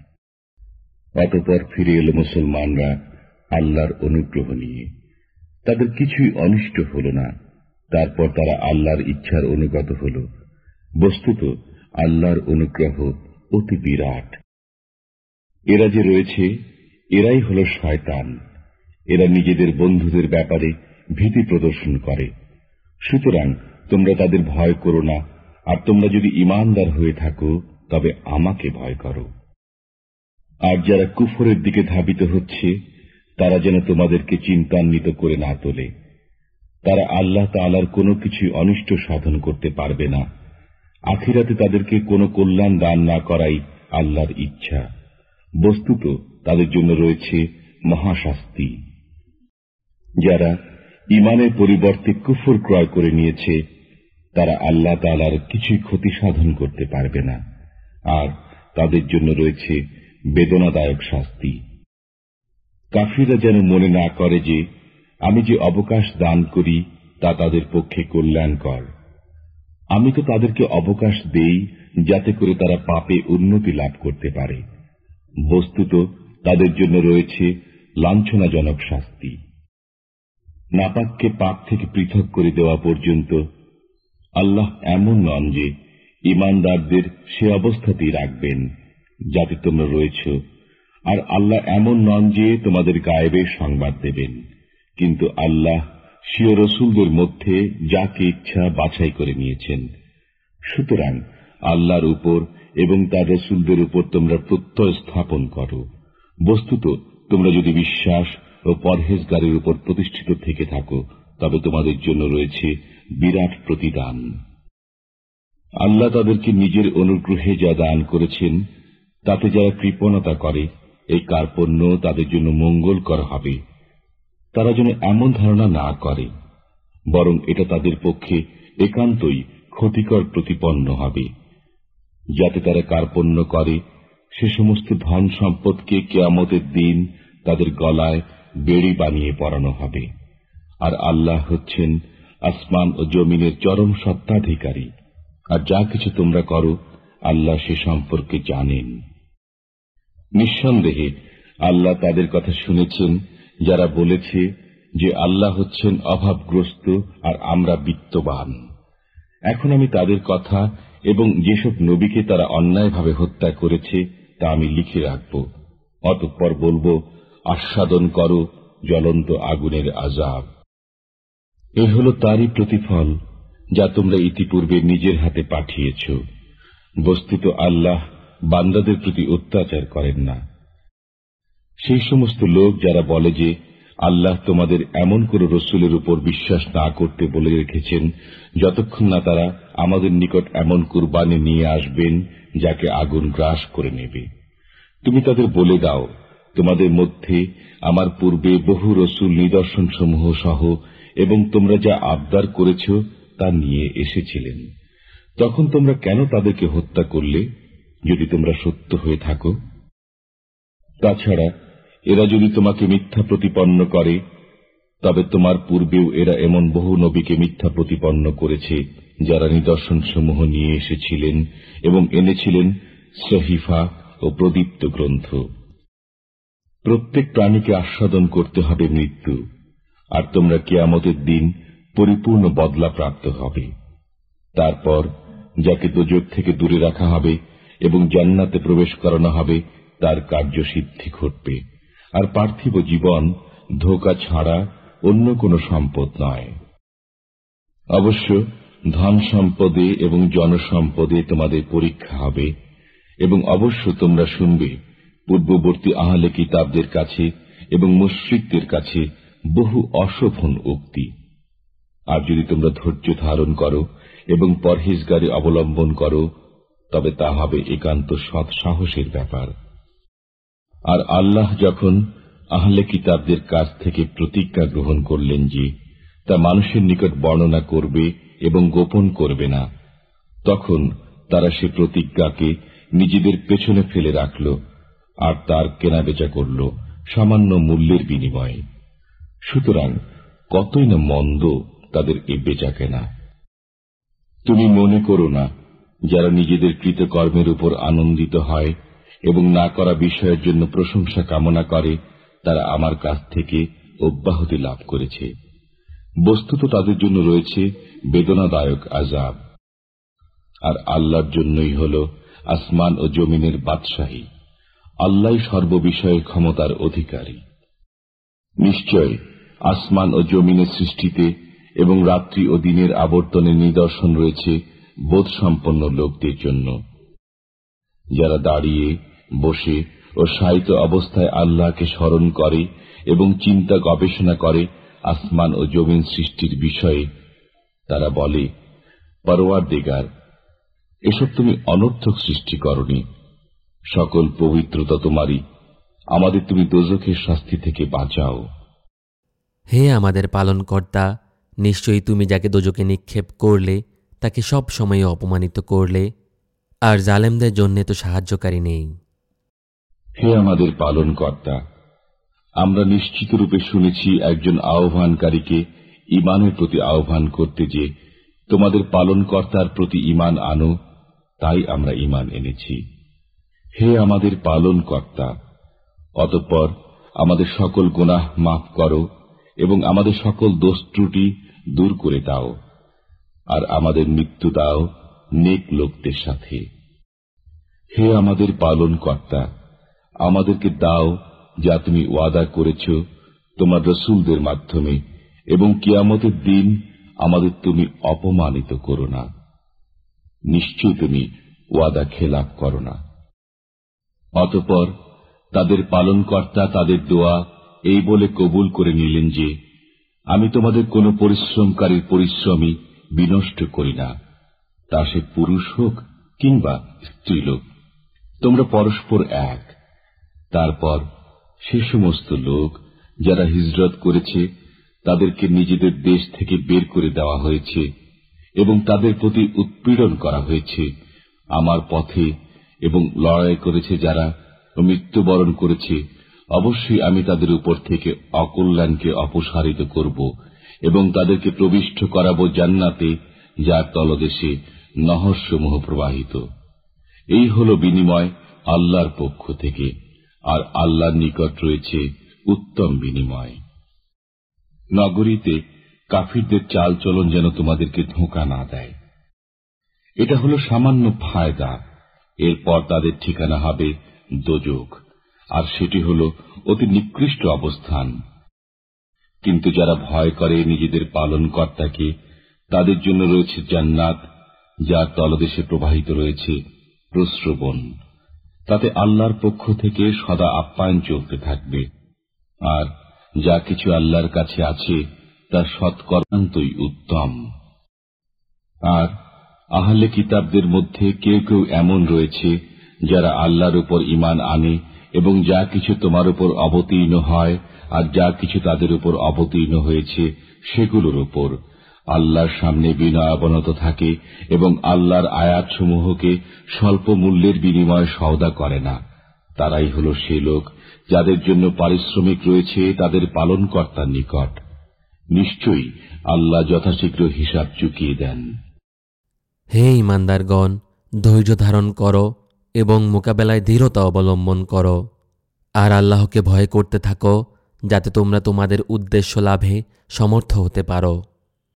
অতপর ফিরে এলো মুসলমানরা আল্লাহর অনুগ্রহ নিয়ে। তাদের কিছুই অনিষ্ট হল না। তারপর তারা আল্লাহর ইচ্ছার অনুগত হল। বস্তুত আল্লাহর অনুগ্রহ অতি বিরাট। এরা যে রয়েছে, এরাই হল শয়তান। এরা নিজেদের বন্ধুদের ব্যাপারে ভীতি প্রদর্শন করে। সুতরাং তোমরা তাদের ভয় করো না, আর তোমরা যদি ইমানদার হয়ে থাকো, তবে আমাকে ভয় করো। আর যারা কুফরের দিকে ধাবিত হচ্ছে তারা যেন তোমাদেরকে চিন্তান্বিত করে না তোলে। তারা আল্লাহ তালার কোনো কিছুই অনিষ্ট সাধন করতে পারবে না। আখিরাতে তাদেরকে কোনো কল্যাণ দান না করাই আল্লাহর ইচ্ছা। বস্তুত তাদের জন্য রয়েছে মহাশাস্তি। যারা ইমানের পরিবর্তে কুফর ক্রয় করে নিয়েছে, তারা আল্লাহ তালার কিছুই ক্ষতি সাধন করতে পারবে না। আর তাদের জন্য রয়েছে বেদনাদায়ক শাস্তি। কাফিরা যেন মনে না করে যে, আমি যে অবকাশ দান করি, তা তাদের পক্ষে কল্যাণকর। আমি তো তাদেরকে অবকাশ দেই, যাতে করে তারা পাপে উন্নতি লাভ করতে পারে। বস্তুত, তাদের জন্য রয়েছে লাঞ্ছনাজনক শাস্তি। নাপাককে পাপ থেকে পৃথক করে দেওয়া পর্যন্ত, আল্লাহ এমন নন যে, ইমানদারদের সে অবস্থাতেই রাখবেন, যাতে তোমরা রয়েছ আর আল্লাহ এমন নন যে তোমাদের গায়েবের সংবাদ দেবেন। কিন্তু আল্লাহ সিও রসুলদের মধ্যে যাকে ইচ্ছা বাছাই করে নিয়েছেন। সুতরাং আল্লাহর উপর এবং তার রসুলদের উপর তোমরা প্রত্যয় স্থাপন করো। বস্তুত তোমরা যদি বিশ্বাস ও পরহেজগারের উপর প্রতিষ্ঠিত থেকে থাকো, তবে তোমাদের জন্য রয়েছে বিরাট প্রতিদান। আল্লাহ তাদেরকে নিজের অনুগ্রহে যা দান করেছেন, তাতে যারা কৃপণতা করে এই কার্পণ্য তাদের জন্য মঙ্গল করা হবে। তারা যেন এমন ধারণা না করে, বরং এটা তাদের পক্ষে একান্তই ক্ষতিকর প্রতিপন্ন হবে। যাতে তারা কার্পণ্য করে, সে সমস্ত ধন সম্পদকে কেয়ামতের দিন তাদের গলায় বেড়ি বানিয়ে পরানো হবে। আর আল্লাহ হচ্ছেন আসমান ও জমিনের চরম সত্তাধিকারী। আর যা কিছু তোমরা করো, আল্লাহ সে সম্পর্কে জানেন। নিঃসন্দেহে আল্লাহ তাদের কথা শুনেছেন, যারা বলেছে যে আল্লাহ হচ্ছেন অভাবগ্রস্ত আর আমরা বিত্তবান। এখন আমি তাদের কথা এবং যেসব নবীকে তারা অন্যায়ভাবে হত্যা করেছে, তা আমি লিখে রাখব। অতঃপর বলব, আস্বাদন করো জ্বলন্ত আগুনের আজাব। এ হল তারই প্রতিফল, যা তোমরা ইতিপূর্বে নিজের হাতে পাঠিয়েছ। বস্তুত আল্লাহ বান্দাদের প্রতি অত্যাচার করেন না। সেই সমস্ত লোক যারা বলে যে আল্লাহ তোমাদের এমন কোন রসুলের উপর বিশ্বাস না করতে বলে রেখেছেন, যতক্ষণ না তারা আমাদের নিকট এমন কুরবানি নিয়ে আসবেন, যাকে আগুন গ্রাস করে নেবে। তুমি তাদের বলে দাও, তোমাদের মধ্যে আমার পূর্বে বহু রসুল নিদর্শন সমূহ সহ এবং তোমরা যা আবদার করেছ তা নিয়ে এসেছিলেন। তখন তোমরা কেন তাদেরকে হত্যা করলে? যদি তোমরা সত্য হয়ে থাকো। তাছাড়া, এরা যদি তোমাকে মিথ্যা প্রতিপন্ন করে, তবে তোমার পূর্বেও এরা এমন বহু নবীকে মিথ্যা প্রতিপন্ন করেছে, যারা নিদর্শন সমূহ নিয়ে এসেছিলেন এবং এনেছিলেন সহিফা ও প্রদীপ্ত গ্রন্থ। প্রত্যেক প্রাণীকে আস্বাদন করতে হবে মৃত্যু, আর তোমরা কেয়ামতের দিন পরিপূর্ণ বদলা প্রাপ্ত হবে। তারপর, যাকে দোজক থেকে দূরে রাখা হবে এবং জান্নাতে প্রবেশ করানো হবে, তার কার্যসিদ্ধি ঘটবে। আর পার্থিব জীবন ধোকা ছাড়া অন্য কোনো সম্পদ নয়। অবশ্য ধন সম্পদে এবং জনসম্পদে তোমাদের পরীক্ষা হবে, এবং অবশ্য তোমরা শুনবে, পূর্ববর্তী আহলে কিতাবদের কাছে এবং মুশ্রিকদের কাছে বহু অশোভন উক্তি। আর যদি তোমরা ধৈর্য ধারণ করো এবং পরহেজগারি অবলম্বন করো তবে তা হবে একান্ত সৎ সাহসের ব্যাপার। আর আল্লাহ যখন আহলে কিতাবদের কাছ থেকে প্রতিজ্ঞা গ্রহণ করলেন যে, তা মানুষের নিকট বর্ণনা করবে এবং গোপন করবে না, তখন তারা সে প্রতিজ্ঞাকে নিজেদের পেছনে ফেলে রাখল আর তার কেনাবেচা করল সামান্য মূল্যের বিনিময়ে। সুতরাং কতই না মন্দ তাদের এ বেচা কেনা তুমি মনে করো না যারা নিজেদের কৃতকর্মের উপর আনন্দিত হয় এবং না করা বিষয়ের জন্য প্রশংসা কামনা করে, তারা আমার কাছ থেকে অব্যাহতি লাভ করেছে। বস্তুত তাদের জন্য রয়েছে বেদনাদায়ক আজাব আর আল্লাহর জন্যই হল আসমান ও জমিনের বাদশাহী। আল্লাহ সর্ববিষয়ের ক্ষমতার অধিকারী। নিশ্চয় আসমান ও জমিনের সৃষ্টিতে এবং রাত্রি ও দিনের আবর্তনের নিদর্শন রয়েছে বোধসম্পন্ন লোকদের জন্য। যারা দাঁড়িয়ে বসে ও সাহিত্য অবস্থায় আল্লাহকে স্মরণ করে এবং চিন্তা গবেষণা করে আসমান ও জমিন সৃষ্টির বিষয়ে, তারা বলে পরোয়ার দেগার এসব তুমি অনর্থক সৃষ্টি করনি। সকল পবিত্রতা তোমারই। আমাদের তুমি দোজখের শাস্তি থেকে বাঁচাও। হে আমাদের পালনকর্তা, নিশ্চয়ই তুমি যাকে দোজকে নিক্ষেপ করলে তাকে সব সময় অপমানিত করলে আর জালেমদের জন্য তো সাহায্যকারী নেই। হে আমাদের পালন কর্তা আমরা নিশ্চিত রূপে শুনেছি একজন আহ্বানকারীকে ইমানের প্রতি আহ্বান করতে যে, তোমাদের পালন কর্তার প্রতি ইমান আনো, তাই আমরা ইমান এনেছি। হে আমাদের পালন কর্তা অতঃপর আমাদের সকল গুনাহ মাফ করো এবং আমাদের সকল দোষ ত্রুটি দূর করে দাও। আর আমাদের মৃত্যু দাও নেক লোকদের সাথে। হে আমাদের পালন কর্তা আমাদেরকে দাও যা তুমি ওয়াদা করেছ তোমার রসুলদের মাধ্যমে, এবং কিয়ামতের দিন আমাদের তুমি অপমানিত করো না। নিশ্চয় তুমি ওয়াদা খেলাপ করো না। অতপর তাদের পালনকর্তা তাদের দোয়া এই বলে কবুল করে নিলেন যে, আমি তোমাদের কোনো পরিশ্রমকারীর পরিশ্রমই বিনষ্ট করি না। তা সে পুরুষ হোক কিংবা স্ত্রীলোক, তোমরা পরস্পর এক। তারপর সে সমস্ত লোক যারা হিজরত করেছে, তাদেরকে নিজেদের দেশ থেকে বের করে দেওয়া হয়েছে এবং তাদের প্রতি উৎপীড়ন করা হয়েছে। আমার পথে এবং লড়াই করেছে যারা মৃত্যুবরণ করেছে, অবশ্যই আমি তাদের উপর থেকে অকল্যাণকে অপসারিত করব। এবং তাদেরকে প্রবিষ্ট করাব জান্নাতে, যার তলদেশে নহরসমূহ প্রবাহিত। এই হল বিনিময় আল্লাহর পক্ষ থেকে, আর আল্লাহর নিকট রয়েছে উত্তম বিনিময়। নগরীতে কাফিরদের চাল চলন যেন তোমাদেরকে ধোঁকা না দেয়। এটা হলো সামান্য ফায়দা। এরপর তাদের ঠিকানা হবে দোজক, আর সেটি হল অতি নিকৃষ্ট অবস্থান। কিন্তু যারা ভয় করে নিজেদের পালন কর্তাকে তাদের জন্য রয়েছে জান্নাত, যার তলদেশে প্রবাহিত রয়েছে প্রশ্রবণ। তাতে আল্লাহর পক্ষ থেকে সদা আপ্যায়ন চলতে থাকবে। আর যা কিছু আল্লাহর কাছে আছে, তা সৎকর্মান্তই উত্তম। আর আহলে কিতাবদের মধ্যে কেউ কেউ এমন রয়েছে, যারা আল্লাহর উপর ইমান আনে এবং যা কিছু তোমার উপর অবতীর্ণ হয় আর যা কিছু তাদের উপর অবতীর্ণ হয়েছে, সেগুলোর উপর। আল্লাহর সামনে বিনয় অবনত থাকে এবং আল্লাহর আয়াতসমূহকে স্বল্প মূল্যের বিনিময়ে সওদা করে না। তারাই হল সে লোক যাদের জন্য পারিশ্রমিক রয়েছে, তাদের পালনকর্তার নিকট। নিশ্চয়ই আল্লাহ যথাশীঘ্র হিসাব চুকিয়ে দেন। হে ইমানদারগণ, ধৈর্য ধারণ করো এবং মোকাবেলায় দৃঢ়তা অবলম্বন করো। আর আল্লাহকে ভয় করতে থাকো যাতে তোমরা তোমাদের উদ্দেশ্য লাভে সমর্থ হতে পারো।